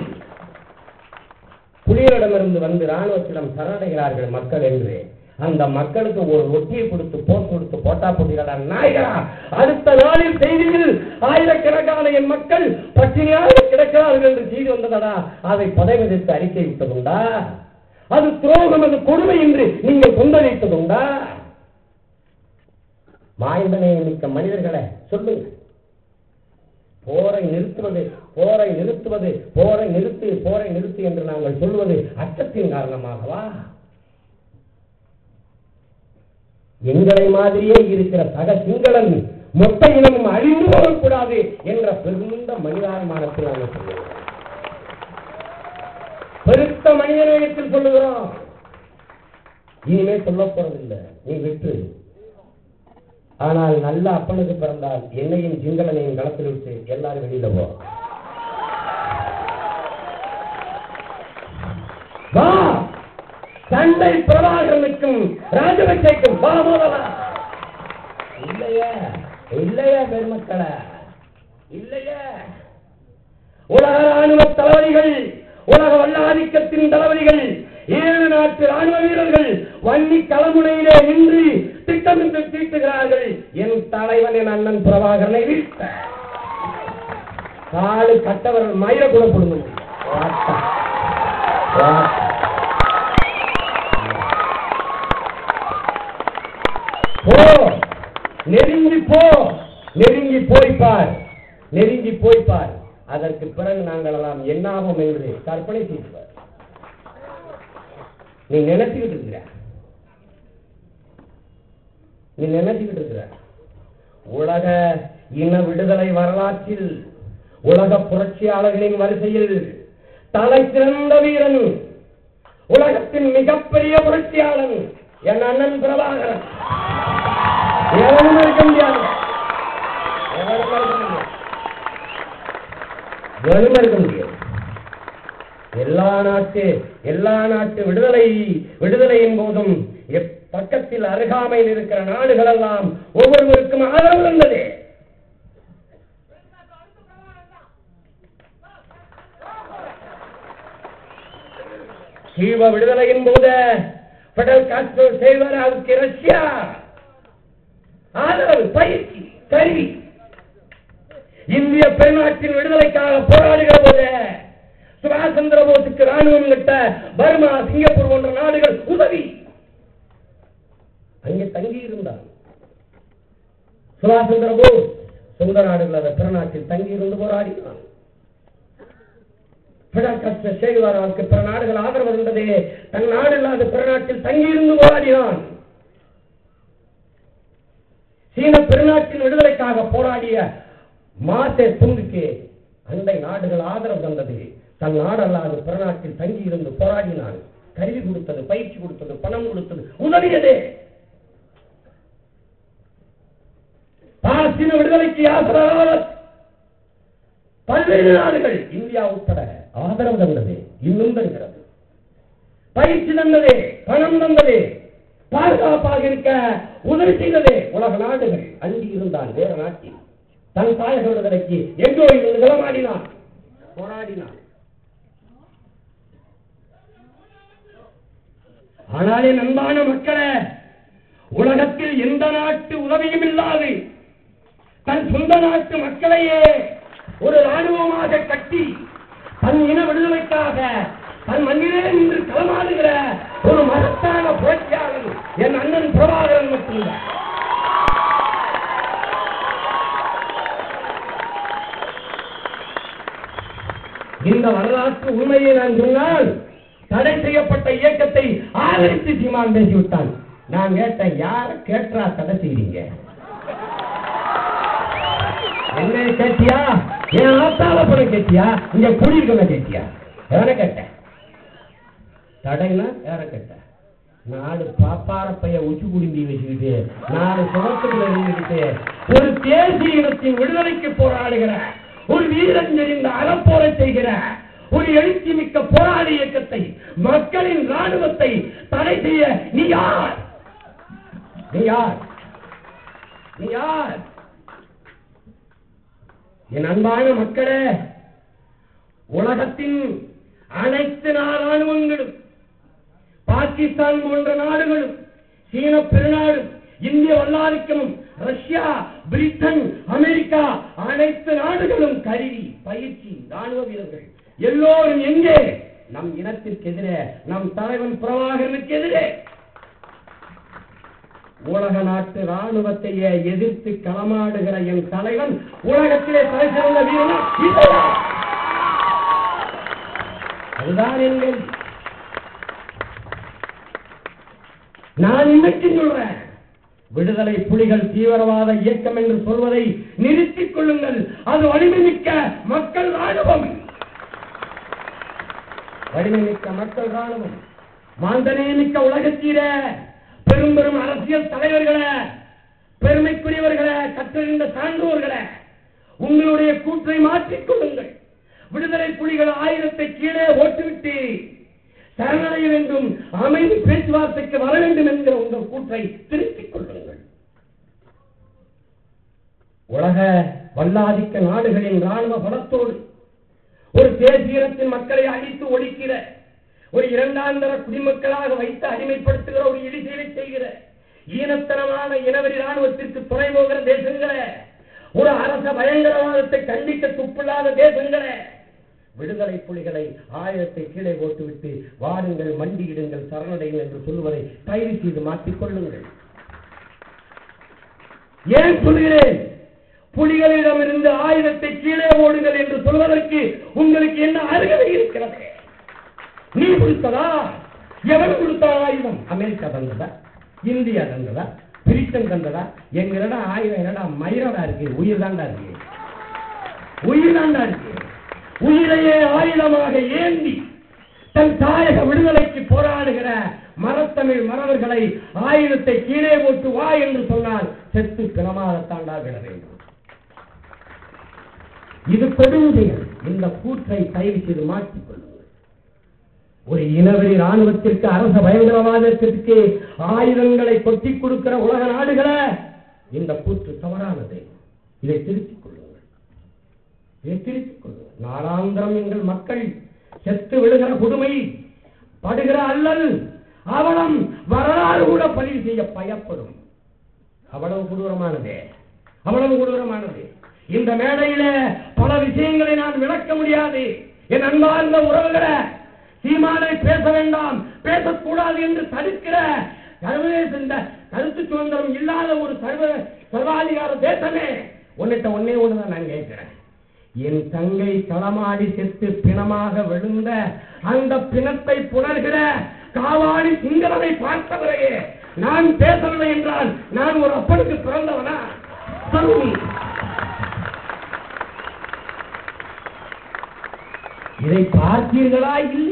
புலிகளிடமிருந்து வந்து ராணுவத்திடம் சரணடைகிறார்கள் மக்கள் என்று. அந்த மக்களுக்கு ஒரு ரொட்டியை கொடுத்து போர் கொடுத்து போட்டா போட்டீங்களா நாய்களா அடுத்த நாளில் செய்தியில் ஆயிரக்கணக்கான என் மக்கள் பட்டினியாக கிடக்கிறார்கள் என்று செய்தி வந்ததடா? அதை பதவி விதித்து அறிக்கை விட்டதுண்டா? அது துரோகம் அது கொடுமை என்று நீங்கள் கொந்தளித்ததுண்டா? மாயந்தனை மிக்க மனிதர்களை சொல்லுங்க. போரை நிறுத்துவது போரை நிறுத்துவது போரை நிறுத்து போரை நிறுத்து என்று நாங்கள் சொல்வது அச்சத்தின் காரணமாகவா? எங்களை மாதிரியே இருக்கிற சக சிங்களன் மொத்த இனமும் அழிந்து போகக்கூடாது என்ற பெருந்த மனிதாபிமானத்தில் நாங்கள் சொல்லுகிறோம். பெருத்த மனிதநேயத்தில் சொல்லுகிறோம். இனிமே சொல்ல போறதில்லை. நீ விட்டு. ஆனால் நல்ல அப்பனுக்கு பிறந்தால் என்னையும் சிங்களனையும் களத்தில் விட்டு எல்லாரும் வெளியில போ. வா! தந்தை பிரபாகரனுக்கும் ராஜபக்சேக்கும் வா முதலா இல்லையா இல்லையா பெருமக்களே. இல்லையா. உலக ராணுவ தளபதிகள் உலக வல்லாதிக்கத்தின் தளபதிகள் ஏழு நாட்டு ராணுவ வீரர்கள் வன்னி களமுனையிலே நின்று திட்டமிட்டு தீட்டுகிறார்கள். என் தலைவன் என் அண்ணன் பிரபாகரனை வீழ்த்த. காலு கட்டவர்கள் மயிர கூட போ. நெருங்கி போ. நெருங்கி போய்ப்பார் நெருங்கி போய்ப்பார் அதற்கு பிறகு நாங்கள் எல்லாம் என்னாகும் என்று கற்பனை செய்வார் நீ நினைச்சுக்கிட்டு இருக்கிற. நீ நினைச்சுக்கிட்டு இருக்கிற. உலக இன விடுதலை வரலாற்றில் உலக புரட்சியாளர்களின் வரிசையில் தலை சிறந்த வீரன் உலகத்தின் மிகப்பெரிய புரட்சியாளன் என் அண்ணன் பிரபாகரன். இருக்க முடியாது. இருக்க முடியாது. எல்லா நாட்டு எல்லா நாட்டு விடுதலை விடுதலையின் போதும் பக்கத்தில் அருகாமையில் இருக்கிற நாடுகள் எல்லாம் ஒவ்வொருவருக்கும் ஆதரவு இருந்தது. கீவ விடுதலையின் போது பெடல் காஸ்ட்ரோ செய்வார் அதுக்கு ரஷ்யா. ஆதரவு பயிற்சி கருவி இந்திய பெருநாட்டின் விடுதலைக்காக போராடுகிற போது சுபாஷ் சந்திர போஸுக்கு ராணுவம் கிட்ட பர்மா சிங்கப்பூர் போன்ற நாடுகள் உதவி. அங்கே தங்கி இருந்தார் சுபாஷ் சந்திர போஸ் சொந்த நாடுகள் அந்த பிறநாட்டில் தங்கி இருந்து போராடினார் பிற நாடுகள் ஆதரவு இருந்தது தன் நாடு இல்லாத பிற நாட்டில் தங்கி இருந்து போராடினான். சீன பெருநாட்டின் விடுதலைக்காக போராடிய மாசே துங்குக்கு அண்டை நாடுகள் ஆதரவு தந்தது. தன் நாடல்லாத பிறநாட்டில் தங்கி இருந்து போராடினான். கருவி கொடுத்தது பயிற்சி கொடுத்தது பணம் கொடுத்தது. உதவியது. பாலஸ்தீன விடுதலைக்கு பல்வேறு நாடுகள் இந்தியா உட்பட ஆதரவு தந்தது. இன்னும் தருகிறது. பயிற்சி தந்தது பணம் தந்தது. பாதுகாப்பாக இருக்க உதவி செய்தது. உலக நாடுகள் அங்கி இருந்தான் வேற நாட்டில் தன் தாயக விடுதலைக்கு எங்கோ இருந்து நிலமாடினான். போராடினான். ஆனாலே நண்பான மக்களே உலகத்தில் எந்த நாட்டு உதவியும் இல்லாது தன் சொந்த நாட்டு மக்களையே ஒரு ராணுவமாக கட்டி தன் இன விடுதலைக்காக தன் மண்ணிலே நின்று களமாடுகிற ஒரு மகத்தான புரட்சியாளன் என் அண்ணன் பிரபாகரன் மட்டும்தான் இந்த வரலாற்று உண்மையை நான் சொன்னால் தடை செய்யப்பட்ட இயக்கத்தை ஆதரித்து சீமான் பேசிவிட்டான். நான் கேட்டேன் யார கேட்டா தடை செய்றீங்க என்ன கேட்டியா? என் ஆத்தால படம் கேட்டியா? இங்க குடியிருக்கணும் கேட்டியா? எவனை கேட்டேன்? தடைனா ஏறக்கட்ட நாலு பாப்பார பைய உச்சி குடும்பி வச்சுக்கிட்டு நாலு சுகத்துக்குள்ள இருந்துக்கிட்டு ஒரு தேசிய இனத்தின் விடுதலைக்கு போராடுகிற ஒரு வீரன் தெரிந்த அறப்போரை செய்கிற ஒரு எழுச்சி மிக்க போராளி இயக்கத்தை மக்களின் ராணுவத்தை தடை செய்ய நீ யார்? நீ யார்? நீ யார்? என் அன்பான மக்களே உலகத்தின் அனைத்து நாடாளுமங்களும் பாகிஸ்தான் போன்ற நாடுகளும் சீன பெருநாடு இந்திய வல்லாதிக்கமும் ரஷ்யா பிரிட்டன் அமெரிக்கா அனைத்து நாடுகளும் கருவி பயிற்சி ராணுவ வீரர்கள். எல்லோரும் எங்கே? நம் இனத்திற்கு எதிரே நம் தலைவன் பிரபாகரனுக்கு எதிரே உலக நாட்டு ராணுவத்தையே எதிர்த்து களமாடுகிற என் தலைவன் உலகத்திலே தலை சிறந்த வீரன் அதுதான் என் கேள்வி. நான் இன்னைக்கு சொல்றேன். விடுதலை புலிகள் தீவிரவாத இயக்கம் என்று சொல்வதை நிறுத்திக் கொள்ளுங்கள். அது வலிமை மிக்க மக்கள் ராணுவம் வலிமை மிக்க மக்கள் ராணுவம் மாந்தனே மிக்க உலகத்தீர. பெரும் பெரும் அரசியல் தலைவர்களை பெருமைக்குரியவர்களை கற்றறிந்த சான்றோர்களை உங்களுடைய கூற்றை மாற்றிக் கொள்ளுங்கள். விடுதலை புலிகள் ஆயிரத்தை கீழே ஓட்டுவிட்டு சரணடைய வேண்டும் அமைதி பேச்சுவார்த்தைக்கு வர வேண்டும் என்கிற உங்கள் கூற்றை திருத்திக் கொள்ளுங்கள். உலக வல்லாதிக்க நாடுகளின் ராணுவ பலத்தோடு ஒரு தேசியத்தின் மக்களை அழித்து ஒழிக்கிற ஒரு இரண்டாந்தர குடிமக்களாக வைத்து அடிமைப்படுத்துகிற ஒரு இடிசெயலை செய்கிற ஈனத்தனமான இனவெறி ராணுவத்திற்கு துணை போகிற தேசங்களே ஒரு அரச பயங்கரவாதத்தை கண்டிக்க துப்பில்லாத தேசங்களே விடுதலை புலிகளை ஆயிரத்தை கீழே போட்டுவிட்டு வாருங்கள் மண்டியிடுங்கள் சரணடைங்கள் என்று சொல்லுவதை தயவு செய்து மாற்றிக்கொள்ளுங்கள் ஏன் சொல்கிறேன்? புலிகளிடமிருந்து ஆயிரத்தை கீழே ஓடுங்கள் என்று சொல்வதற்கு உங்களுக்கு என்ன அருகதை இருக்கிறது? நீ கொடுத்ததா? எவன் கொடுத்தா ஆயுதம்? அமெரிக்கா தந்ததா? இந்தியா தந்ததா? பிரிட்டன் தந்ததா? எங்களிடம் ஆயுதம்? என்னடா மயிரடா இருக்கு? உயிர் தாண்டா இருக்கு? உயிர் தாண்டா இருக்கு? உயிரையே ஆயுதமாக ஏந்தி தன் தாயக விடுதலைக்கு போராடுகிற மரத்தமிழ் மறவர்களை ஆயுதத்தை கீழே போட்டு வா என்று சொன்னால் செத்து பிணமாகத்தாண்டா விட வேண்டும். இது கொடுமைகள் இந்த கூற்றை தயவு செய்து மாற்றிக் கொள்ளுங்கள். ஒரு இனவெறி ராணுவத்திற்கு அரச பயங்கரவாதத்திற்கு ஆயுதங்களை கொட்டி கொடுக்கிற உலக நாடுகளை இந்த கூற்று தவறானது. இதை திருத்திக் கொள்ளுங்கள். இதை திருத்திக் கொள்ளுங்கள். நாளாந்திரம் எங்கள் மக்கள் செத்து விழுகிற கொடுமை படுகிற அல்லல் அவலம் வரலாறு கூட பதிவு செய்ய பயப்படும். அவ்வளவு கொடூரமானது. அவ்வளவு கொடூரமானது. இந்த மேடையில பல விஷயங்களை நான் விளக்க முடியாது. என் அன்பார்ந்த உறவுகளை சீமானை பேச வேண்டாம் பேசக்கூடாது என்று தடுக்கிற சர்வதேச இந்த கருத்து சுதந்திரம் இல்லாத ஒரு சர்வ சர்வாதிகார தேசமே. ஒன்னிட்ட ஒன்னே ஒண்ணுதான் நான் கேட்கிறேன். என் தங்கை களமாடி செத்து பிணமாக விழுந்த அந்த பிணத்தை புணர்கிற காவாடி சிங்களனை பார்த்தவரையே நான் பேசவில்லை என்றால் நான் ஒரு அப்பனுக்கு பிறந்தவனா? சொல்லு இதை பார்த்தீர்களா இல்லை?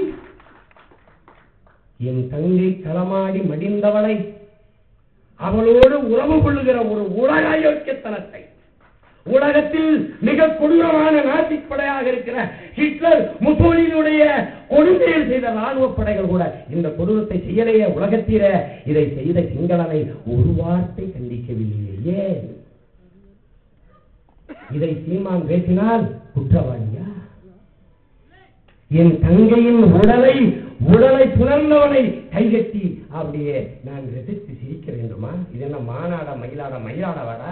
என் தங்கை களமாடி மடிந்தவளை அவளோடு உறவு கொள்ளுகிற ஒரு உலக யோக்கியத்தனத்தை உலகத்தில் மிக கொடூரமான நாசிக் படையாக இருக்கிற ஹிட்லர் முசோலினுடைய கொடுமையில் செய்த ராணுவ படைகள் கூட இந்த கொடூரத்தை செய்யலையே உலகத்தில இதை செய்த சிங்களனை ஒரு வார்த்தை கண்டிக்கவில்லையே. இதை சீமான் பேசினால் குற்றவாளியா? என் தங்கையின் உடலை உடலை புணர்ந்தவனை கைகட்டி அப்படியே நான் எதிர்த்து சிரிக்க வேண்டுமா இது என்ன மாநாட மயிலாட மயிலாட வாடா?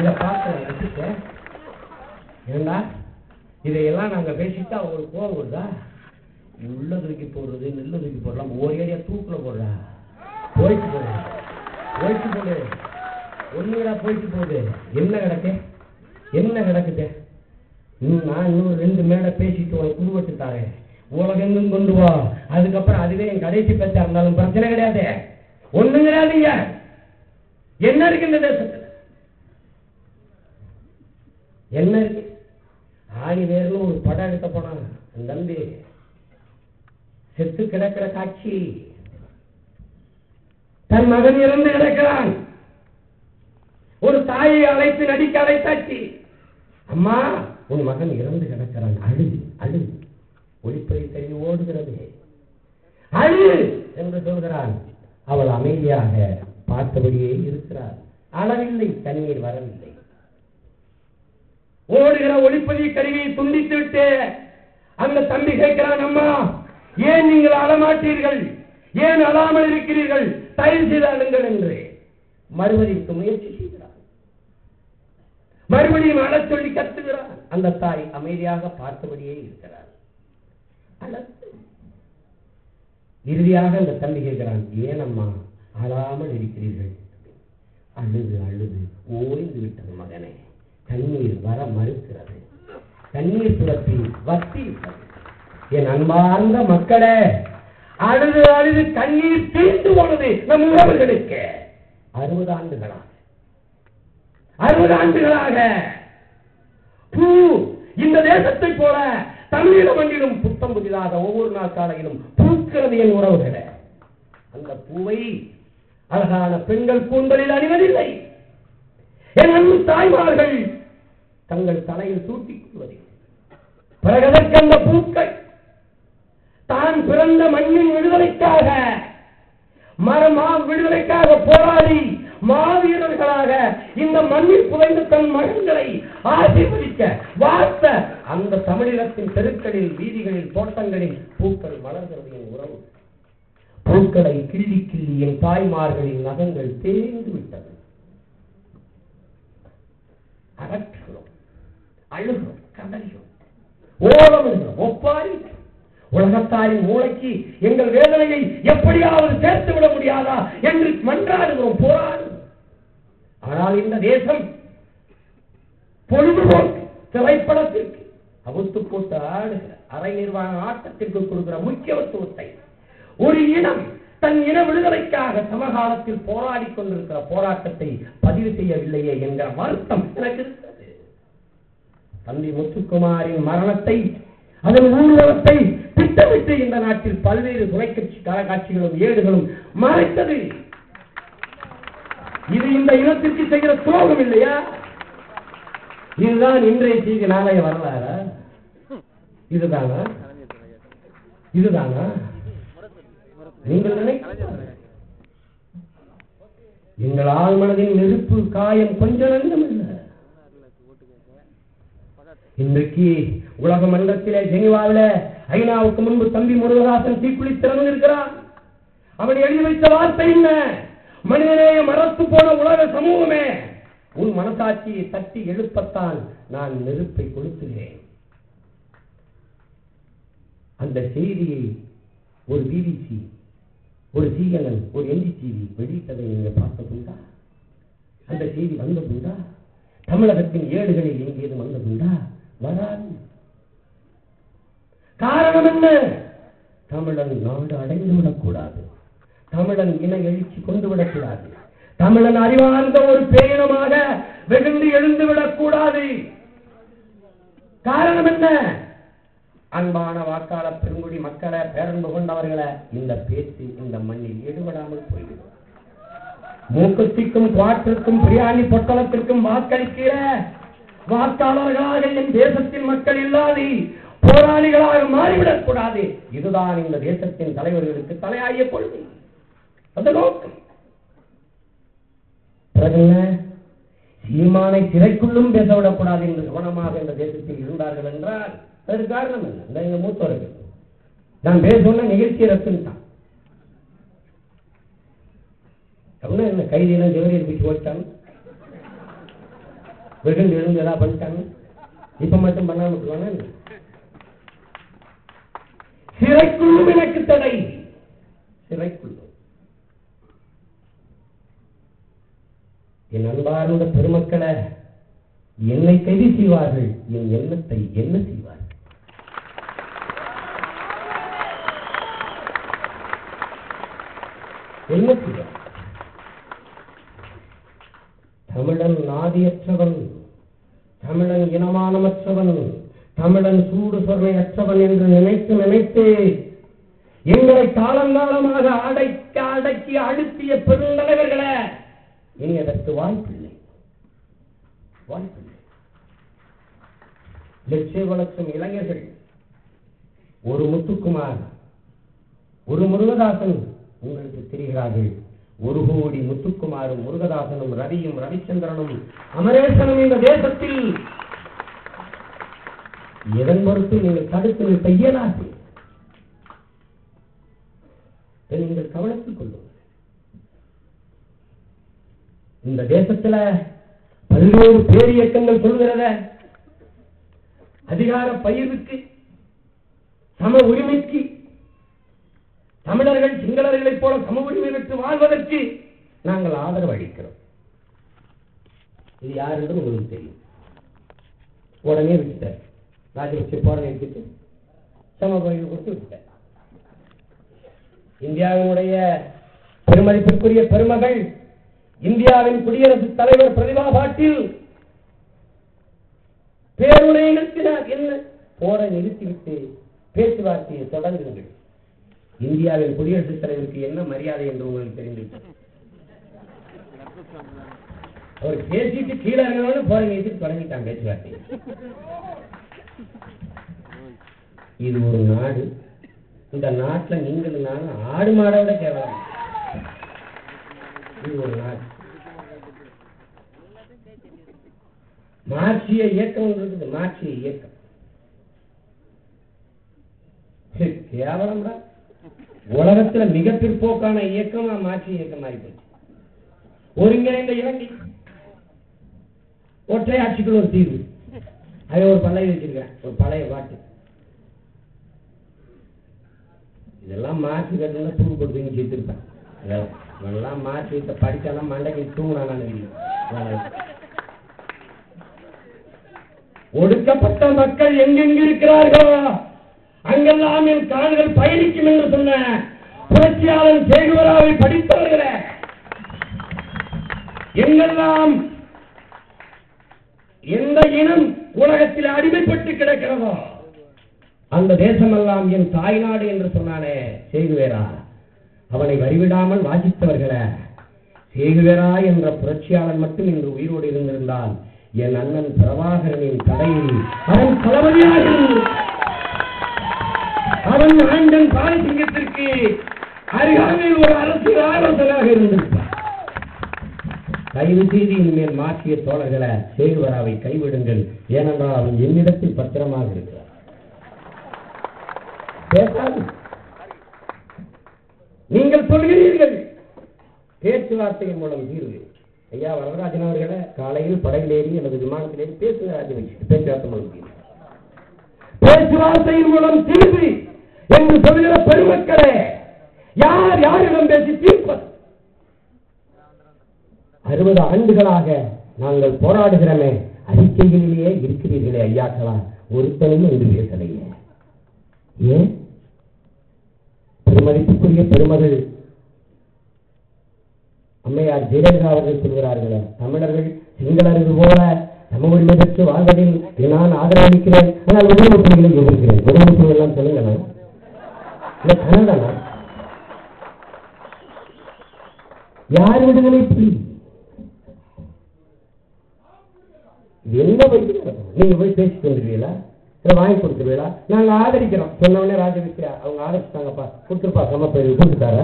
இதை பார்த்து நான் ஏண்டா இதையெல்லாம் நாங்கள் பேசிட்டா அவங்களுக்கு கோவம் வருதா? உள்ள தூக்கி போடுறது நெல்ல தூக்கி போடலாம். ஒரு ஏரியா தூக்கில் போடுறா. போயிட்டு போடு போயிட்டு போடு. ஒன்றுடா போயிட்டு போகுது என்ன கிடக்கு? என்ன கிடக்குது? நான் இன்னும் ரெண்டு மேடை பேசிட்டு உனக்கு குருவட்டு தாரேன். உலகெங்கும் கொண்டு வா. அதுக்கப்புறம் அதுவே என் கடைசி பேச்சா இருந்தாலும் பிரச்சனை கிடையாது. ஒண்ணும் கிடையாதுங்க என்ன இருக்கு இந்த தேசத்துல? என்ன இருக்கு? ஆணி வேர்னு ஒரு படம் எடுக்க போனாங்க. அந்த தம்பி செத்து கிடக்கிற காட்சி. தன் மகன் இறந்து கிடக்கிறான். ஒரு தாயை அழைத்து நடிக்க அழைத்தாச்சு. அம்மா உன் மகன் இறந்து கிடக்கிறான். அழு அழு. ஒளிப்பறை தண்ணி ஓடுகிறது. அழு என்று சொல்கிறான். அவள் அமைதியாக பார்த்தபடியே இருக்கிறார் அளவில்லை தண்ணீர் வரவில்லை. ஓடுகிற ஒளிப்பதிவு கருவியை துண்டித்து விட்டு அந்த தம்பி கேட்கிறான் அம்மா ஏன் நீங்கள் அழமாட்டீர்கள்? ஏன் அழாமல் இருக்கிறீர்கள்? தயவு செய்து அழுங்கள் என்று மறுபடியும் முயற்சி செய்கிறார் மறுபடியும் அழச் சொல்லி கத்துகிறார் அந்த தாய் அமைதியாக பார்த்தபடியே இருக்கிறார் இறுதியாக அந்த தம்பி கேட்கிறான் ஏனம்மா அழாமல் இருக்கிறீர்கள்? அழுது அழுது ஓய்ந்து விட்டது மகனே. தண்ணீர் வர மறுக்கிறது. தண்ணீர் சுரப்பி வத்தி என் அன்பார்ந்த மக்களே அழுது அழுது கண்ணீர் தீர்ந்து போனது நம் உறவுகளுக்கு. அறுபது ஆண்டுகளாக. அறுபது ஆண்டுகளாக. பூ இந்த தேசத்தை போல தமிழக மண்ணிலும் புத்தம் புதிதாக ஒவ்வொரு நாள் காலையிலும் பூக்கிறது என் உறவுகளே. அந்த பூவை அழகான பெண்கள் கூந்தலில் அணிவதில்லை. என் அன்பு தாய்மார்கள் தங்கள் தலையில் சூட்டிக் கொள்வதை பிறகு அந்த பூக்கள் தான் பிறந்த மண்ணின் விடுதலைக்காக மரமா விடுதலைக்காக போராடி மாவீரர்களாக இந்த மண்ணில் புதைந்த தன் மகன்களை ஆசீர்வதிக்க வாழ்த்த அந்த தமிழகத்தின் தெருக்களில் வீதிகளில் தோட்டங்களில் பூக்கள் வளர்கிறது என் உறவு. பூக்களை கிள்ளி கிள்ளி என் தாய்மார்களின் நகங்கள் தேர்ந்து விட்டது. அகற்றுகிறோம் அழுகும் கண்டறியும் ஓலம் ஓலமிடுகிறோம் ஒப்பாரி. உலகத்தாரின் மூளைக்கு எங்கள் வேதனையை எப்படியாவது சேர்த்து விட முடியாதா என்று மன்றாடுகிறோம் போராடு ஆனால் இந்த தேசம் பொழுதுபோக்கு திரைப்படத்திற்கு அவுத்து போட்டு ஆடுகிற அரை நிர்வாக ஆட்டத்திற்கு கொடுக்கிற முக்கியத்துவத்தை ஒரு இனம் தன் இன விடுதலைக்காக சமகாலத்தில் போராடி கொண்டிருக்கிற போராட்டத்தை பதிவு செய்யவில்லையே என்கிற வருத்தம் எனக்கு இருக்கிறது முத்துக்குமாரின் மரணத்தை அதன் ஊர்வலத்தை திட்டமிட்டு இந்த நாட்டில் பல்வேறு தொலைக்காட்சி தொலைக்காட்சிகளும் ஏடுகளும் மறைத்தது. இது இந்த இனத்திற்கு செய்கிற துரோகம் இல்லையா? இதுதான் இன்றைய செய்தி நாளைய வரலாறா. இதுதானா? இதுதானா? நீங்கள் நினைக்க எங்கள் ஆழ்மனதின் நெருப்பு காயம் கொஞ்சம் நஞ்சம் இல்லை. இன்றைக்கு உலக மன்றத்திலே ஜெனிவாவில ஐநாவுக்கு முன்பு தம்பி முருகதாசன் தீக்குளி திறந்து இருக்கிறான் அவன் எழுதி வைத்த வார்த்தை என்ன? மனிதனே மரத்து போன உலக சமூகமே. உன் மனசாட்சியை தட்டி எழுப்பத்தான் நான் நெருப்பை கொடுத்துகிறேன் அந்த செய்தியை ஒரு பிபிசி ஒரு சிஎன்என் ஒரு என்டிடிவி வெளியிட்டதை நீங்க பார்த்ததுண்டா? அந்த செய்தி வந்ததுண்டா? தமிழகத்தின் ஏடுகளில் எங்கேயும் வந்ததுண்டா? வராது காரணம் என்ன? தமிழன் நாடு அடைந்து விடக்கூடாது. தமிழன் இன எழுச்சி கொண்டு விடக்கூடாது. தமிழன் அறிவார்ந்த ஒரு பேரினமாக வெகுண்டு எழுந்து விடக்கூடாது. காரணம் என்ன? அன்பான வாக்காளர் பெருங்குடி மக்களை பேரன்பு கொண்டவர்களை இந்த பேச்சு இந்த மண்ணில் ஈடுபடாமல் போய்விடும். மூக்குத்திக்கும் குவாட்டிற்கும் பிரியாணி பொட்டலத்திற்கும் வாக்களிக்கிற. வாக்காளர்களாக என் தேசத்தின் மக்கள் இல்லாது போராளிகளாக மாறிவிடக் கூடாது. இதுதான் இந்த தேசத்தின் தலைவர்களுக்கு தலையாய கொள்கை. அந்த நோக்கம். என்ன? சீமானை சிறைக்குள்ளும் பேசவிடக்கூடாது என்று கவனமாக இந்த தேசத்தில் இருந்தார்கள் என்றால் அதற்கு காரணம் என்ன இந்த எங்க மூத்தவர்கள். நான் பேசணும் நிகழ்ச்சி ரத்துட்டான் தான் என்ன கைதியெல்லாம் ஜெவரி பிடிச்சு ஓட்டாங்க வெகுண்டு எழுந்து ஏதாவது பண்ணிட்டாங்க. இப்ப மட்டும் பண்ணாம விட்டுருவாங்க சிறைக்குள்ளும் எனக்கு தடை. சிறைக்குள்ளும். என் அன்பார்ந்த பெருமக்களை என்னை கைது செய்வார்கள் என் எண்ணத்தை என்ன செய்வார்கள்? என்ன செய்வார் தமிழன் நாதியற்றவன் தமிழன் இனமானமற்றவன் தமிழன் சூடு சொர்ணையற்றவன் என்று நினைத்து நினைத்து எங்களை காலங்காலமாக அடைக்க அடக்கி அழுத்திய பெருந்தலைவர்களை இனி அதற்கு வாய்ப்பில்லை. வாய்ப்பில்லை. லட்சிய வளர்க்கும் இளைஞர்கள் ஒரு முத்துக்குமார் ஒரு முருகதாசன் உங்களுக்கு தெரிகிறார்கள். ஒரு கோடி முத்துக்குமாரும் முருகதாசனும் ரவியும் ரவிச்சந்திரனும் அமரேசனும் இந்த தேசத்தில். எதன் மறுத்து நீங்கள் தடுத்து நிறுத்த இயலாது? நீங்கள் கவனத்தில் கொள்ளுங்கள். இந்த தேசத்துல பல்வேறு பேரியக்கங்கள் சொல்கிறத அதிகார பயிருக்கு சம உரிமைக்கு தமிழர்கள் சிங்களர்களைப் போல சம உரிமை பெற்று வாழ்வதற்கு நாங்கள் ஆதரவு அளிக்கிறோம். இது யார் என்று உங்களுக்கு தெரியும். உடனே விட்டார் ராஜபக்சே போட எடுத்துட்டு சம கொடுத்து விட்டார். இந்தியாவினுடைய பெருமதிப்பிற்குரிய பெருமகள் இந்தியாவின் குடியரசுத் தலைவர் பிரதிபா பாட்டில் பேருரை நிறுத்தினார். என்ன? போரை நிறுத்திவிட்டு பேச்சுவார்த்தையை தொடங்குங்கள் இந்தியாவின் குடியரசுத் தலைவருக்கு என்ன மரியாதை என்று உங்களுக்கு தெரிந்திருக்கும்? அவர் பேசிட்டு கீழே இறங்கணும்னு போரை நிறுத்தி தொடங்கிட்டான் பேச்சுவார்த்தை இது ஒரு நாடு. இந்த நாட்டுல நீங்கள் நானும் ஆடு மாடோட விட கேவலம். இது ஒரு நாடு. மார்க்சிய இயக்கம் இருக்குது மார்க்சிய இயக்கம். கேவலம்டா. உலகத்துல மிக பிற்போக்கான இயக்கமா மாற்றி இயக்கம் ஆகிப்போச்சு ஒருங்கிணைந்த இலங்கை ஒற்றை ஆட்சிக்குள் ஒரு தீர்வு. அதை ஒரு பழைய வச்சிருக்கேன் ஒரு பழைய பாட்டு. இதெல்லாம் மாற்றி கட்டணும் தூக்கு கொடுத்து சேர்த்திருப்பேன் இதெல்லாம் மாற்றி இதை படிச்சாலும் மண்டைக்கு தூங்கினானு ஒடுக்கப்பட்ட மக்கள் எங்கெங்கு இருக்கிறார்களா? அங்கெல்லாம் என் கால்கள் பயணிக்கும் என்று சொன்ன புரட்சியாளன் சேகுவராவை படித்தவர்களே எங்கெல்லாம் எந்த இனம் உலகத்தில் அடிமைப்பட்டு கிடக்கிறதோ அந்த தேசமெல்லாம் என் தாய்நாடு என்று சொன்னானே சேகுவேரா. அவனை வரிவிடாமல் வாசித்தவர்களே சேகுவேரா என்ற புரட்சியாளன் மட்டும் இன்று உயிரோடு இருந்திருந்தால் என் அண்ணன் பிரபாகரனின் கடையில் அவன் தளபதியாக அவன் ஆண்டன் பாலசிங்கத்திற்கு அருகாமையில் ஒரு அரசியல் ஆலோசனையாக இருந்திருப்பார். தயவு செய்து இனிமேல் மாற்றிய தோழர்களை சேகுவராவை கைவிடுங்கள். ஏனென்றால் அவன் என்னிடத்தில் பத்திரமாக இருக்கிறார். பேசாது நீங்கள் சொல்கிறீர்கள். பேச்சுவார்த்தையின் மூலம் தீர்வு. ஐயா வரதராஜன் அவர்களை காலையில் படகில் ஏறி அல்லது விமானத்தில் ஏறி பேசுங்க பேச்சுவார்த்தை மூலம் தீர்வு. பேச்சுவார்த்தையின் மூலம் தீர்வு. என்று சொல்கிற பெருமக்களே யார் யாரிடம் பேசி தீர்ப்பது? அறுபது ஆண்டுகளாக நாங்கள் போராடுகிறோமே அறிக்கைகளிலேயே இருக்கிறீர்களே ஐயாக்களா ஒருத்தனும் என்று பேசலையே ஏன்? பெருமதிப்புக்குரிய பெருமகள் அம்மையார் ஜெயலலிதா அவர்கள் சொல்கிறார்களே தமிழர்கள் சிங்களர்கள் போல நம்ம உரிமை பெற்று வாழ்வதில் நான் ஆதரவளிக்கிறேன் ஆனால் விடுதலை புலிகளை எதிர்க்கிறேன். விடுதலை எல்லாம் சொல்லுங்க நான் இல்ல கனடானா யார் விடுதலை புலி? என்ன நீங்க போய் பேசிட்டு வந்துருவீங்களா வாங்கி கொடுத்துருவீங்களா நாங்க ஆதரிக்கிறோம். சொன்ன உடனே அவங்க ஆதரிச்சுட்டாங்கப்பா. கொடுத்துருப்பா சமப்பேரு கொடுத்துட்டார.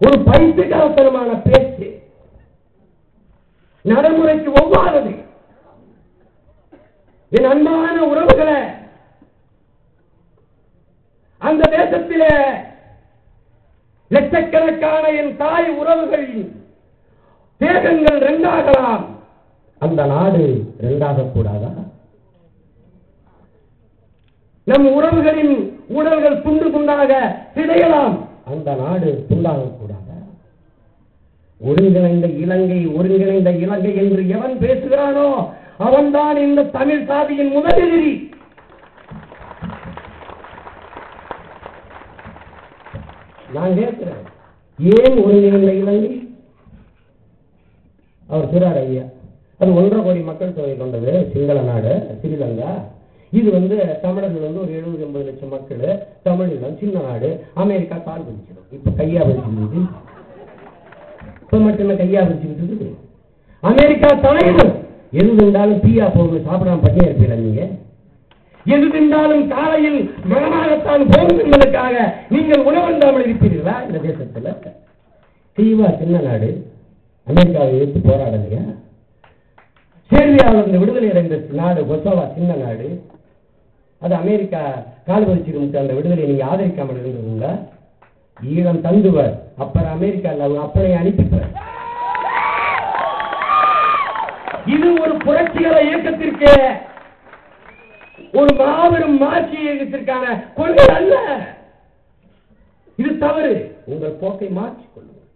ஒரு பைத்தியகாரத்தனமான பேச்சு. நடைமுறைக்கு ஒவ்வாதது. என் அன்பான உறவுகளை அந்த தேசத்திலே லட்சக்கணக்கான என் தாய் உறவுகள் தேகங்கள் ரெண்டாகலாம். அந்த நாடு ரெண்டாக கூடாதா நம் உறவுகளின் உடல்கள் துண்டு துண்டாக சிதையலாம். அந்த நாடு துண்டாக கூடாதா ஒருங்கிணைந்த இலங்கை ஒருங்கிணைந்த இலங்கை என்று எவன் பேசுகிறானோ அவன்தான் இந்த தமிழ் சாதியின் முதலெதிரி நான் கேட்கிறேன். ஏன் ஒருங்கிணைந்த இலங்கை? அவர் சொல்றாரு ஐயா. அது ஒன்றரை கோடி மக்கள் தொகை கொண்டது சிங்கள நாடு ஸ்ரீலங்கா இது வந்து தமிழர்கள் வந்து ஒரு எழுபது எண்பது லட்சம் மக்கள் தமிழீழம் சின்ன நாடு அமெரிக்கா கால் பிடிச்சிடும். இப்ப கையா பிடிச்சிருக்கு இப்ப மட்டுமே கையா பிடிச்சிக்கிட்டு இருக்குது அமெரிக்கா தலைவர். எது இருந்தாலும் டீயா போகும் சாப்பிடாம பட்டியா இருப்பீங்களா நீங்க? எது தின்றாலும் காலையில் மனமாகத்தான் போகும் என்பதற்காக நீங்கள் உணவருந்தாமல் இருப்பீர்களா? இந்த தேசத்தில். தீவா சின்ன நாடு. அமெரிக்காவை எதிர்த்து போராடலையா? சேர்பியாவில் இருந்த விடுதலை அடைந்த நாடு கொசோவா சின்ன நாடு. அது அமெரிக்கா கால் பதிச்சிருந்து அந்த விடுதலையை நீங்கள் ஆதரிக்காமல் இருந்ததுங்களா ஈழம் தந்துவர். அப்புறம் அமெரிக்காவில் அப்பனை அனுப்பிப்பார் இது ஒரு புரட்சிகர இயக்கத்திற்கு ஒரு மாபெரும் மாற்றி இயக்கத்திற்கான கொள்கை அல்ல. இது தவறு. உங்கள் போக்கை மாற்றிக் கொள்ளுங்கள்.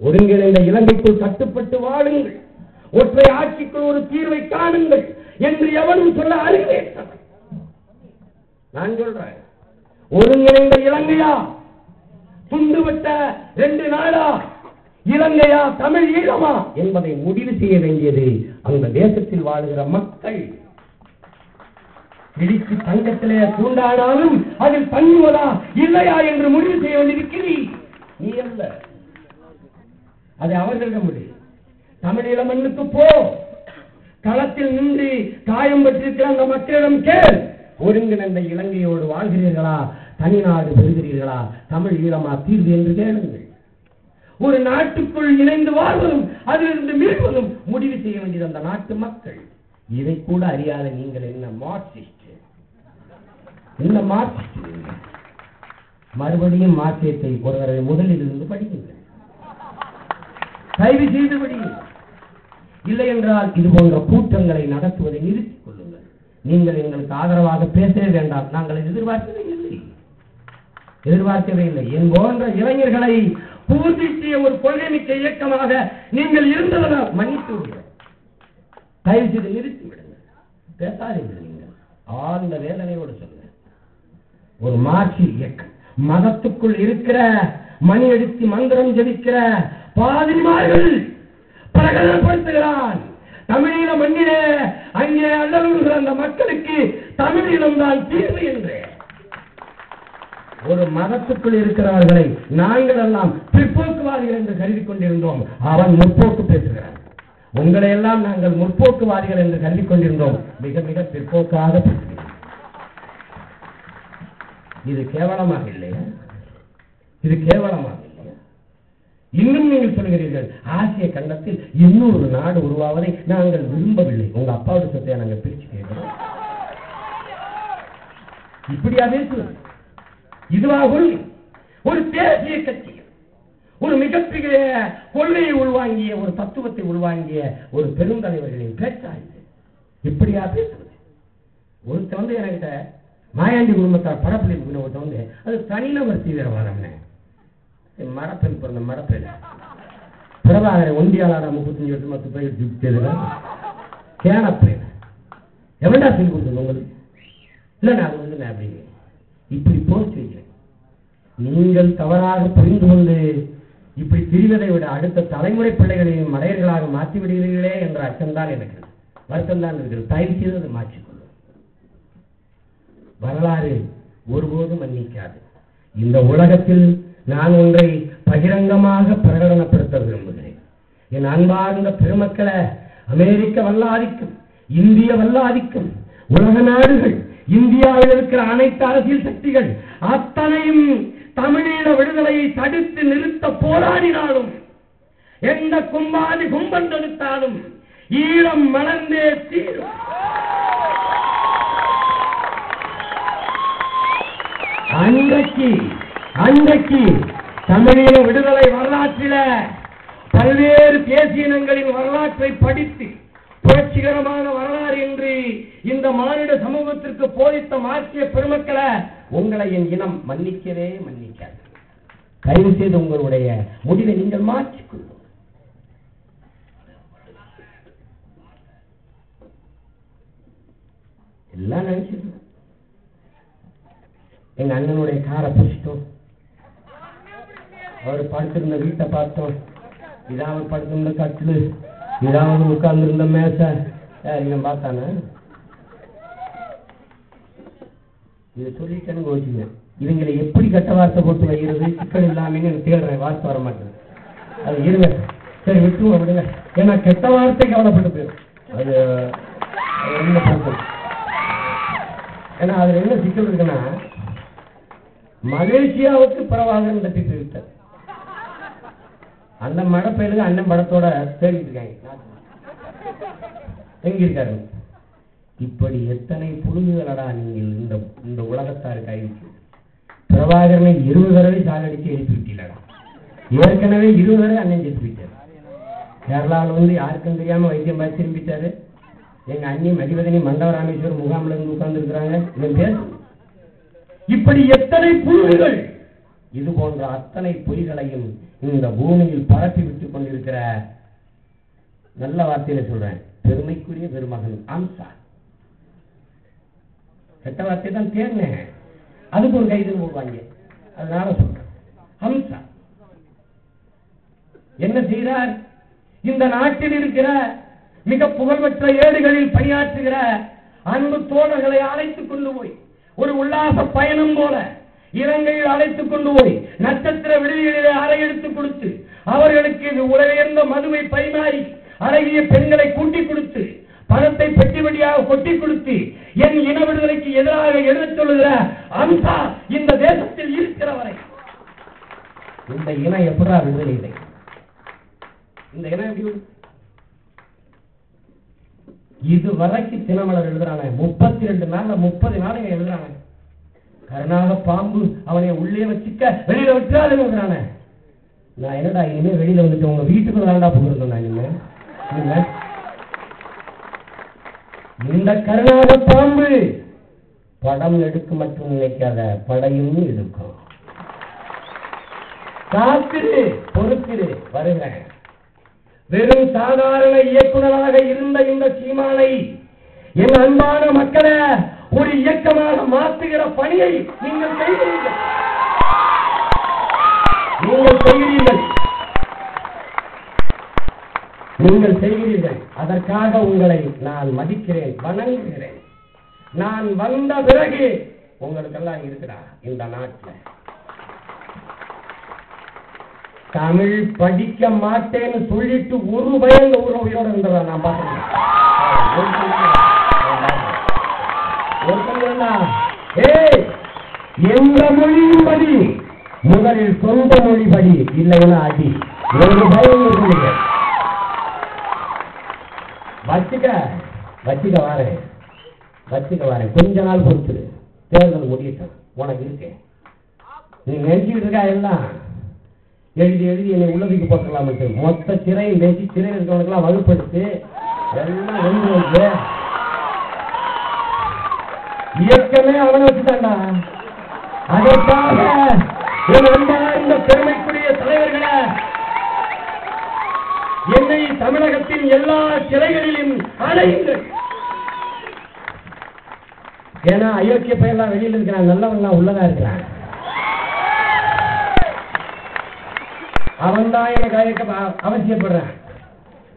ஒருங்கிணைந்த இலங்கைக்குள் கட்டுப்பட்டு வாழுங்கள். ஒற்றை ஆட்சிக்குள் ஒரு தீர்வை காணுங்கள் என்று எவனும் சொல்ல அறிவேன் நான் சொல்றேன் ஒருங்கிணைந்த இலங்கையா? துண்டுபட்ட ரெண்டு நாடா? இலங்கையா தமிழ் ஈழமா? என்பதை முடிவு செய்ய வேண்டியது அந்த தேசத்தில் வாழுகிற மக்கள். இடித்து தங்கத்திலே தூண்டானாலும் அதில் தங்குவதா இல்லையா என்று முடிவு செய்ய வேண்டியிருக்கிறீ நீ அல்ல. அது அவர்களிடம் முடிவு தமிழீழ போ. களத்தில் நின்று காயம் பெற்றிருக்கிற அந்த மக்களிடம் கேள். ஒருங்கிணைந்த இலங்கையோடு வாழ்கிறீர்களா? தனிநாடு பெறுகிறீர்களா? தமிழ் ஈழமா தீர்வு என்று கேளுங்கள். ஒரு நாட்டுக்குள் இணைந்து வாழ்வதும் அதிலிருந்து மீள்வதும் முடிவு செய்ய வேண்டியது அந்த நாட்டு மக்கள். இதை கூட அறியாத நீங்கள் என்ன மார்க்சிஸ்ட்? என்ன மார்க்சிஸ்ட் மறுபடியும் மார்க்சியத்தை ஒருவரை முதலில் இருந்து படிக்குங்கள் கைது செய்து படியுங்கள் இல்லை என்றால் இது போன்ற கூட்டங்களை நடத்துவதை நிறுத்திக் கொள்ளுங்கள். நீங்கள் எங்களுக்கு ஆதரவாக பேசவே வேண்டாம். நாங்கள் எதிர்பார்க்கவே இல்லை. எதிர்பார்க்கவே இல்லை. என் போன்ற இளைஞர்களை பூர்த்திய ஒரு கொள்கைமிக்க இயக்கமாக நீங்கள் இருந்ததனால் மன்னித்து விடுங்கள் தயவு செய்து நிறுத்தி விடுங்க பேசாதீங்க நீங்கள். ஆழ்ந்த வேதனையோடு சொல்லுங்க ஒரு மாற்றி இயக்கம். மதத்துக்குள் இருக்கிற மணி அடித்து மந்திரம் ஜெபிக்கிற பாதிரிமார்கள் பிரகடனப்படுத்துகிறான் தமிழீழ மண்ணிலே அங்கே அல்லலுகிற அந்த மக்களுக்கு தமிழீழம் தான் தீர்வு என்று ஒரு மதத்துக்குள் இருக்கிறவர்களை நாங்கள் எல்லாம் பிற்போக்குவாதிகள் என்று கருதி கொண்டிருந்தோம் அவன் முற்போக்கு பேசுகிறான். உங்களை எல்லாம் நாங்கள் முற்போக்குவாதிகள் என்று கருதி கொண்டிருந்தோம் மிக மிக பிற்போக்காக பேசுகிறோம் இது கேவலமாக இல்லையா இது கேவலமாக இல்லையா இன்னும் நீங்கள் சொல்கிறீர்கள் ஆசிய கண்டத்தில் இன்னொரு நாடு உருவாவதை நாங்கள் விரும்பவில்லை. உங்க அப்பாவோட சொத்தை நாங்கள் பிரிச்சு கேட்கிறோம் இப்படியா பேசுவது இதுவா ஒரு தேசிய கட்சி ஒரு மிகப்பெரிய கொள்கையை உள்வாங்கிய ஒரு தத்துவத்தை உள்வாங்கிய ஒரு பெருந்தலைவர்களின் பேச்சா இது இப்படியா பேசுவது? ஒருத்தர் வந்து என்கிட்ட மாயாண்டி குடும்பத்தார் படப்பிடிப்பு ஒருத்த வந்து அது தனிநபர் தீவிரவாதம்னு மரப்பெண் பிறந்த மரப்பெண். பிரபாகர ஒண்டியாளர் முப்பத்தஞ்சு வருஷம் பத்து பேர் ஜிப்ததுல கேனப்பேன் எவன்டா சொல்லி கொடுத்தது உங்களுக்கு? இல்லை நான் வந்து நான் அப்படி இப்படி போஸ்ட் நீங்கள் தவறாக புரிந்து கொண்டு இப்படி பிரிவதை விட அடுத்த தலைமுறை பிள்ளைகளையும் மடையர்களாக மாற்றி விடுகிறீர்களே என்ற அச்சம்தான் எனக்கு வருத்தம்தான் இருக்கிறது. தயவு செய்து அதை மாற்றிக்கொள்ளும் வரலாறு ஒருபோதும் மன்னிக்காது. இந்த உலகத்தில் நான் ஒன்றை பகிரங்கமாக பிரகடனப்படுத்த விரும்புகிறேன். என் அன்பார்ந்த பெருமக்களை அமெரிக்க வல்லாதிக்கும் இந்திய வல்லாதிக்கும் உலக நாடுகள் இந்தியாவில் இருக்கிற அனைத்து அரசியல் சக்திகள் அத்தனையும் தமிழீழ விடுதலையை தடுத்து நிறுத்த போராடினாலும் எந்த கும்பாதி கும்பந்தெடுத்தாலும் ஈழம் மலர்ந்தே தீரும். அன்றைக்கு அன்றைக்கு தமிழீழ விடுதலை வரலாற்றில பல்வேறு தேசியினங்களின் வரலாற்றை படித்து புரட்சிகரமான வரலாறு என்று இந்த மானிட சமூகத்திற்கு போதித்த மாற்றிய பெருமக்களை உங்களை என் இனம் மன்னிக்கவே மன்னிக்காது. தயவு செய்து உங்களுடைய முடிவை நீங்கள் மாற்றிக்கொள்ளும் எல்லாம் நினைச்சிருக்கோம் எங்க அண்ணனுடைய காரை பிடிச்சிட்டோம். அவர் படுத்திருந்த வீட்டை பார்த்தோம். இதான் அவர் படுத்திருந்த கட்டில். இதான் அவர் உட்கார்ந்திருந்த மேசை. யாரையும் பார்த்தானே? இதை சொல்லிட்டேன்னு யோசிங்க இவங்களை எப்படி கட்ட வார்த்தை போட்டு வைக்கிறது சிக்கல் இல்லாமல் எனக்கு தேடுறேன். வார்த்தை வர மாட்டேங்குது. அது இருங்க. சரி விட்டுருவோம் விடுங்க. ஏன்னா கெட்ட வார்த்தை கவலைப்பட்டு போயிடும். அது என்ன ரொம்ப ஏன்னா அதுல என்ன சிக்கல் இருக்குன்னா மலேசியாவுக்கு பரவாயில்ல நடத்திட்டு திட்டு அந்த மழை மடப்பயலுக்கு அண்ணன் படத்தோட தேடிட்டு இருக்காங்க. எங்க இருக்காரு? இப்படி எத்தனை புழுங்குகளடா நீங்கள் இந்த இந்த உலகத்தாருக்கு கைவிட்டு பிரபாகரனை இருபது தடவை சாகடிச்சு எழுப்பி விட்டீங்களா ஏற்கனவே இருபது தடவை அண்ணன் செத்து விட்டார். கேரளாவில் வந்து யாருக்கும் தெரியாமல் வைத்தியம் பார்த்து திரும்பிட்டாரு. எங்க அண்ணி மதிவதனி மண்டவ முகாமில் முகாம்ல இருந்து உட்கார்ந்துருக்குறாங்க. இவன் இப்படி எத்தனை புழுகுகள்? இது போன்ற அத்தனை பொய்களையும் இந்த பூமியில் பரப்பி விட்டுக் கொண்டிருக்கிற நல்ல வார்த்தையில சொல்றேன். பெருமைக்குரிய பெருமகன் அம்சா கெட்ட வார்த்தை தான் தேர்னேன் அதுக்கு ஒரு கைது போடுவாங்க. அதனால சொல்றேன் ஹம்சா என்ன செய்கிறார்? இந்த நாட்டில் இருக்கிற மிக புகழ்பெற்ற ஏடுகளில் பணியாற்றுகிற அன்பு தோழர்களை அழைத்துக் கொண்டு போய் ஒரு உல்லாச பயணம் போல இலங்கையில் அழைத்துக் கொண்டு போய் நட்சத்திர விடுதிகளிலே அறை எடுத்துக் கொடுத்து அவர்களுக்கு இது உலகையர்ந்த மதுவை பரிமாறி அழகிய பெண்களை கூட்டிக் கொடுத்து பணத்தை பெட்டி கொட்டி கொடுத்து என் இன விடுதலைக்கு எதிராக எழுதச் சொல்லுகிற அம்சா இந்த தேசத்தில் இருக்கிற வரை. இந்த இனம் எப்படா விடுதலை இல்லை? இந்த இனம் எப்படி இது வரைக்கும் தினமலர் எழுதுறாங்க முப்பத்தி ரெண்டு நாள்ல முப்பது நாளுங்க எழுதுறாங்க கருணாக பாம்பு அவனை உள்ளே வச்சுக்க வெளியில விட்டுறாது எழுதுறாங்க நான் என்னடா இனிமே வெளியில வந்துட்டு உங்க வீட்டுக்கு தாண்டா போயிருந்தோம் நான் இனிமே இந்த கருணாக பாம்பு. படம் எடுக்க மட்டும் நினைக்காத படையும் எடுக்கும் காத்திரு பொறுத்திரு வருகிறேன் வெறும் சாதாரண இயக்குநராக இருந்த இந்த சீமானை என் அன்பான மக்களை ஒரு இயக்கமாக மாற்றுகிற பணியை நீங்கள் செய்கிறீர்கள். நீங்கள் செய்கிறீர்கள். நீங்கள் செய்கிறீர்கள். அதற்காக உங்களை நான் மதிக்கிறேன் வணங்குகிறேன். நான் வந்த பிறகு உங்களுக்கெல்லாம் இருக்கிறா இந்த நாட்டில். தமிழ் படிக்க மாட்டேன்னு சொல்லிட்டு ஒரு பயந்த ஒரு உயிரோட இருந்ததா நான் பார்த்துருக்கேன். ஏய் எந்த மொழியும் படி முதலில் சொந்த மொழி படி இல்லைன்னா அடி. ஒரு பயம் சொல்லுங்க வச்சுக்க வச்சுக்க வாரேன். வச்சுக்க வாரேன். கொஞ்ச நாள் பொறுத்து தேர்தல் முடியட்டும். உனக்கு இருக்கு. நீ நினைச்சுக்கிட்டு இருக்கா எல்லாம்? எழுதி எழுதி என்னை உள்ளதுக்கு போட்டுடலாம்ட்டு மொத்த சிறையும் பேசி சிறையில் இருக்கவனுக்கெல்லாம் வகுப்படுத்து எல்லாம் வந்து வந்து இயக்கமே அவனை வச்சுட்டான்டா. அதற்காக இந்த பெருமைக்குரிய தலைவர்களை என்னை தமிழகத்தின் எல்லா சிலைகளிலும் அடையுங்கள் ஏன்னா அயோக்கிய பையன்லாம் வெளியில இருக்கிறான் நல்லவன்லாம் உள்ளதா இருக்கிறான். அவன் தான் எனக்கு அழைக்க அவசியப்படுறான்.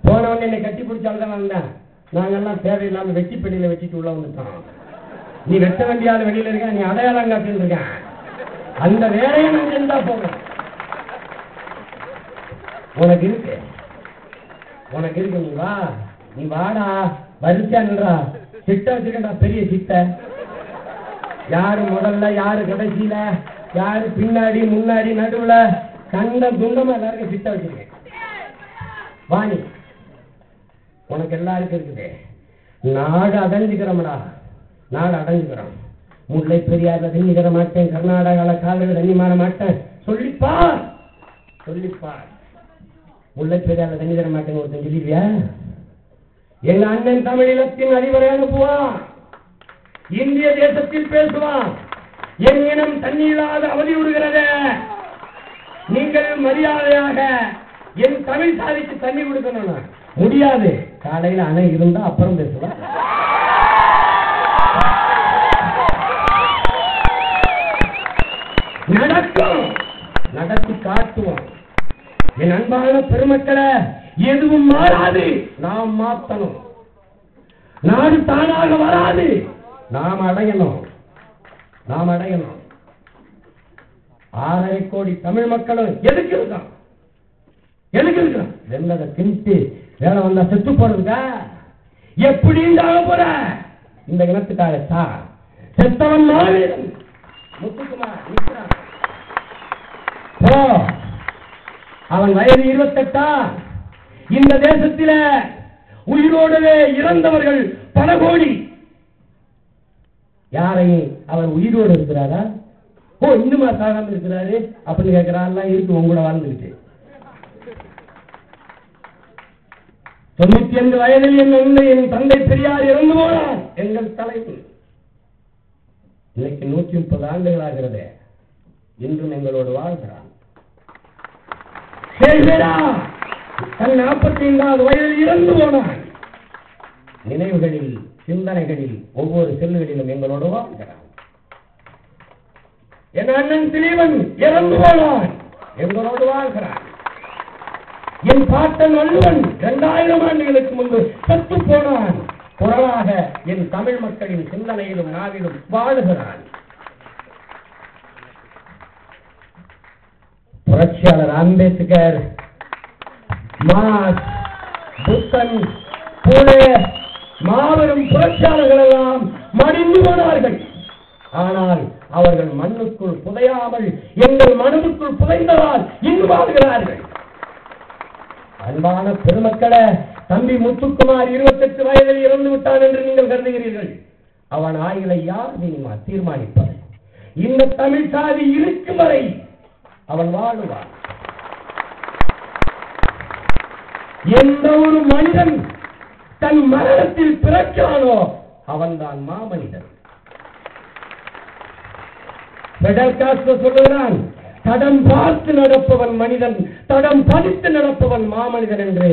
போனவன் என்னை கட்டி பிடிச்சாலும் தான் நாங்கெல்லாம் தேவையில்லாம வெட்டி பெண்ணில வெட்டிட்டு உள்ள வந்துட்டோம். நீ வெட்ட வேண்டிய ஆள் வெளியில இருக்க நீ அடையாளம் காட்டின்னு இருக்க அந்த வேலையை நான் செஞ்சா போகிறேன் உனக்கு இருக்கு. உனக்கு இருக்கு நீ வா. நீ வாடா. வரிசையா நின்றா சிட்ட வச்சிருக்கா பெரிய சிட்ட. யாரு முதல்ல யாரு கடைசியில? யாரு பின்னாடி முன்னாடி நடுவுல? கண்ட துண்டமா எல்லாருக்கும் சிட்ட வச்சிருக்கேன் வாணி உனக்கு எல்லாருக்கும் இருக்குது. நாடு அடைஞ்சுக்கிறோம்டா. நாடு அடைஞ்சுக்கிறோம். முல்லை பெரியார்ல தண்ணி தர மாட்டேன். கர்நாடகால காவிரி தண்ணி மாற மாட்டேன். சொல்லிப்பார். சொல்லிப்பார். முல்லை பெரியார்ல தண்ணி தர மாட்டேன்னு ஒருத்தன் சொல்லிடுவியா எங்க அண்ணன் தமிழீழத்தின் அதிபரை அனுப்புவான் இந்திய தேசத்தில் பேசுவான் என் இனம் தண்ணீராக அவதி விடுகிறது நீங்கள் மரியாதையாக என் தமிழ் சாதிக்கு தண்ணி கொடுக்கணும் முடியாது. காலையில் அணை இருந்தா அப்புறம் பேசுவான் நடக்கும். நடத்தி காட்டுவோம். என் அன்பான பெருமக்களை எதுவும் மாறாது. நாம் மாத்தணும். நாடு தானாக வராது. நாம் அடையணும். நாம் அடையணும். ஆறரை கோடி தமிழ் மக்களும் எதுக்கு இருக்கான்? எதுக்கு இருக்கான்? வெள்ளதை தின்ட்டு வேலை வந்தா செத்து போறதுக்கா? எப்படி ஆக போற. இந்த இனத்துக்காக தான் செத்தவன் மாவீரன். முத்துக்குமார் நிற்கிறான் போ. அவன் வயது இருபத்தெட்டா? இந்த தேசத்தில உயிரோடவே இறந்தவர்கள் பல கோடி. யாரையும் அவர் உயிரோடு இருக்கிறாரா? ஓ இன்னுமா சாகாம இருக்கிறாரு? அப்படின்னு கேட்கிறாரெல்லாம் இருக்கு உங்களோட வாழ்ந்துகிட்டு தொண்ணூத்தி ஐந்து வயதில் என் இல்லை என் தந்தை பெரியார் இறந்து போனார். எங்கள் தலைவர் இன்னைக்கு நூற்றி முப்பது ஆண்டுகள் ஆகிறது இன்றும் எங்களோடு வாழ்கிறார். தன் நாற்பத்தி ஐந்தாவது வயதில் இறந்து போனான். நினைவுகளில் சிந்தனைகளில் ஒவ்வொரு செல்லுகளிலும் எங்களோடு வாழ்கிறான். என் அண்ணன் திலீவன் இறந்து போனான். எங்களோடு வாழ்கிறான். என் பாட்டன் அல்லுவன் இரண்டாயிரம் ஆண்டுகளுக்கு முன்பு செத்து போனான். குரலாக என் தமிழ் மக்களின் சிந்தனையிலும் நாவிலும் வாழுகிறான். புரட்சியாளர் அம்பேத்கர் மாஸ் புத்தன் பூலே மாபெரும் புரட்சியாளர்கள் எல்லாம் மடிந்து போனார்கள். ஆனால் அவர்கள் மண்ணுக்குள் புதையாமல் எங்கள் மனதுக்குள் புதைந்ததால் இன்று வாழ்கிறார்கள். அன்பான பெருமக்களை தம்பி முத்துக்குமார் இருபத்தெட்டு வயதில் இறந்து விட்டான் என்று நீங்கள் கருதுகிறீர்கள். அவன் ஆயுளை யார் தெரியுமா தீர்மானிப்பார் இந்த தமிழ் சாதி இருக்கும் வரை அவன் வாழ்வான். எந்த ஒரு மனிதன் தன் மரணத்தில் பிறக்கிறானோ அவன்தான் மாமனிதன். பெடல் சொல்லுகிறான் தடம் பார்த்து நடப்பவன் மனிதன் தடம் பதித்து நடப்பவன் மாமனிதன் என்று.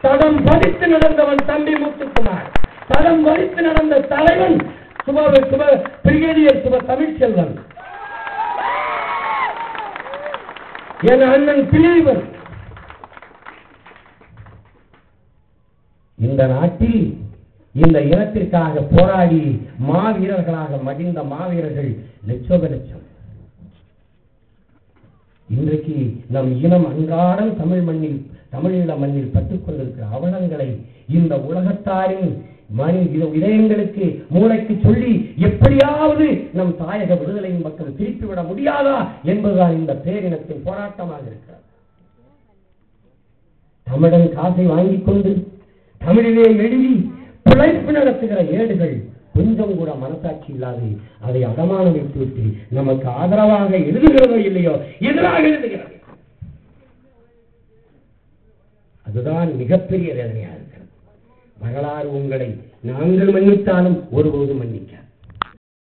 தடம் பதித்து நடந்தவன் தம்பி முத்துக்குமார். தடம் பதித்து நடந்த தலைவன் சுப சுப பிரிகேடியர் சுப தமிழ்ச்செல்வன். என் அண்ணன் இந்த நாட்டில் இந்த இனத்திற்காக போராடி மாவீரர்களாக மகிழ்ந்த மாவீரர்கள் லட்சோக லட்சம். இன்றைக்கு நம் இனம் அன்றாடம் தமிழ் மண்ணில் தமிழீழ மண்ணில் பட்டுக் கொண்டிருக்கிற அவலங்களை இந்த உலகத்தாரின் மனித இதயங்களுக்கு மூளைக்கு சொல்லி எப்படியாவது நம் தாயக விடுதலையின் மக்கள் திருப்பிவிட முடியாதா என்பதுதான் இந்த பேரினத்தின் போராட்டமாக இருக்கிறது. தமிழன் காசை வாங்கிக் கொண்டு தமிழிலே எழுதி பிழைப்பு நடத்துகிற ஏடுகள் கொஞ்சம் கூட மனசாட்சி இல்லாது அதை அடமானம் வைத்துவிட்டு நமக்கு ஆதரவாக எழுதுகிறதோ இல்லையோ எதிராக எழுதுகிறது. அதுதான் மிகப்பெரிய வேதனையாக வரலாறு உங்களை நாங்கள் மன்னித்தாலும் ஒருபோதும் மன்னி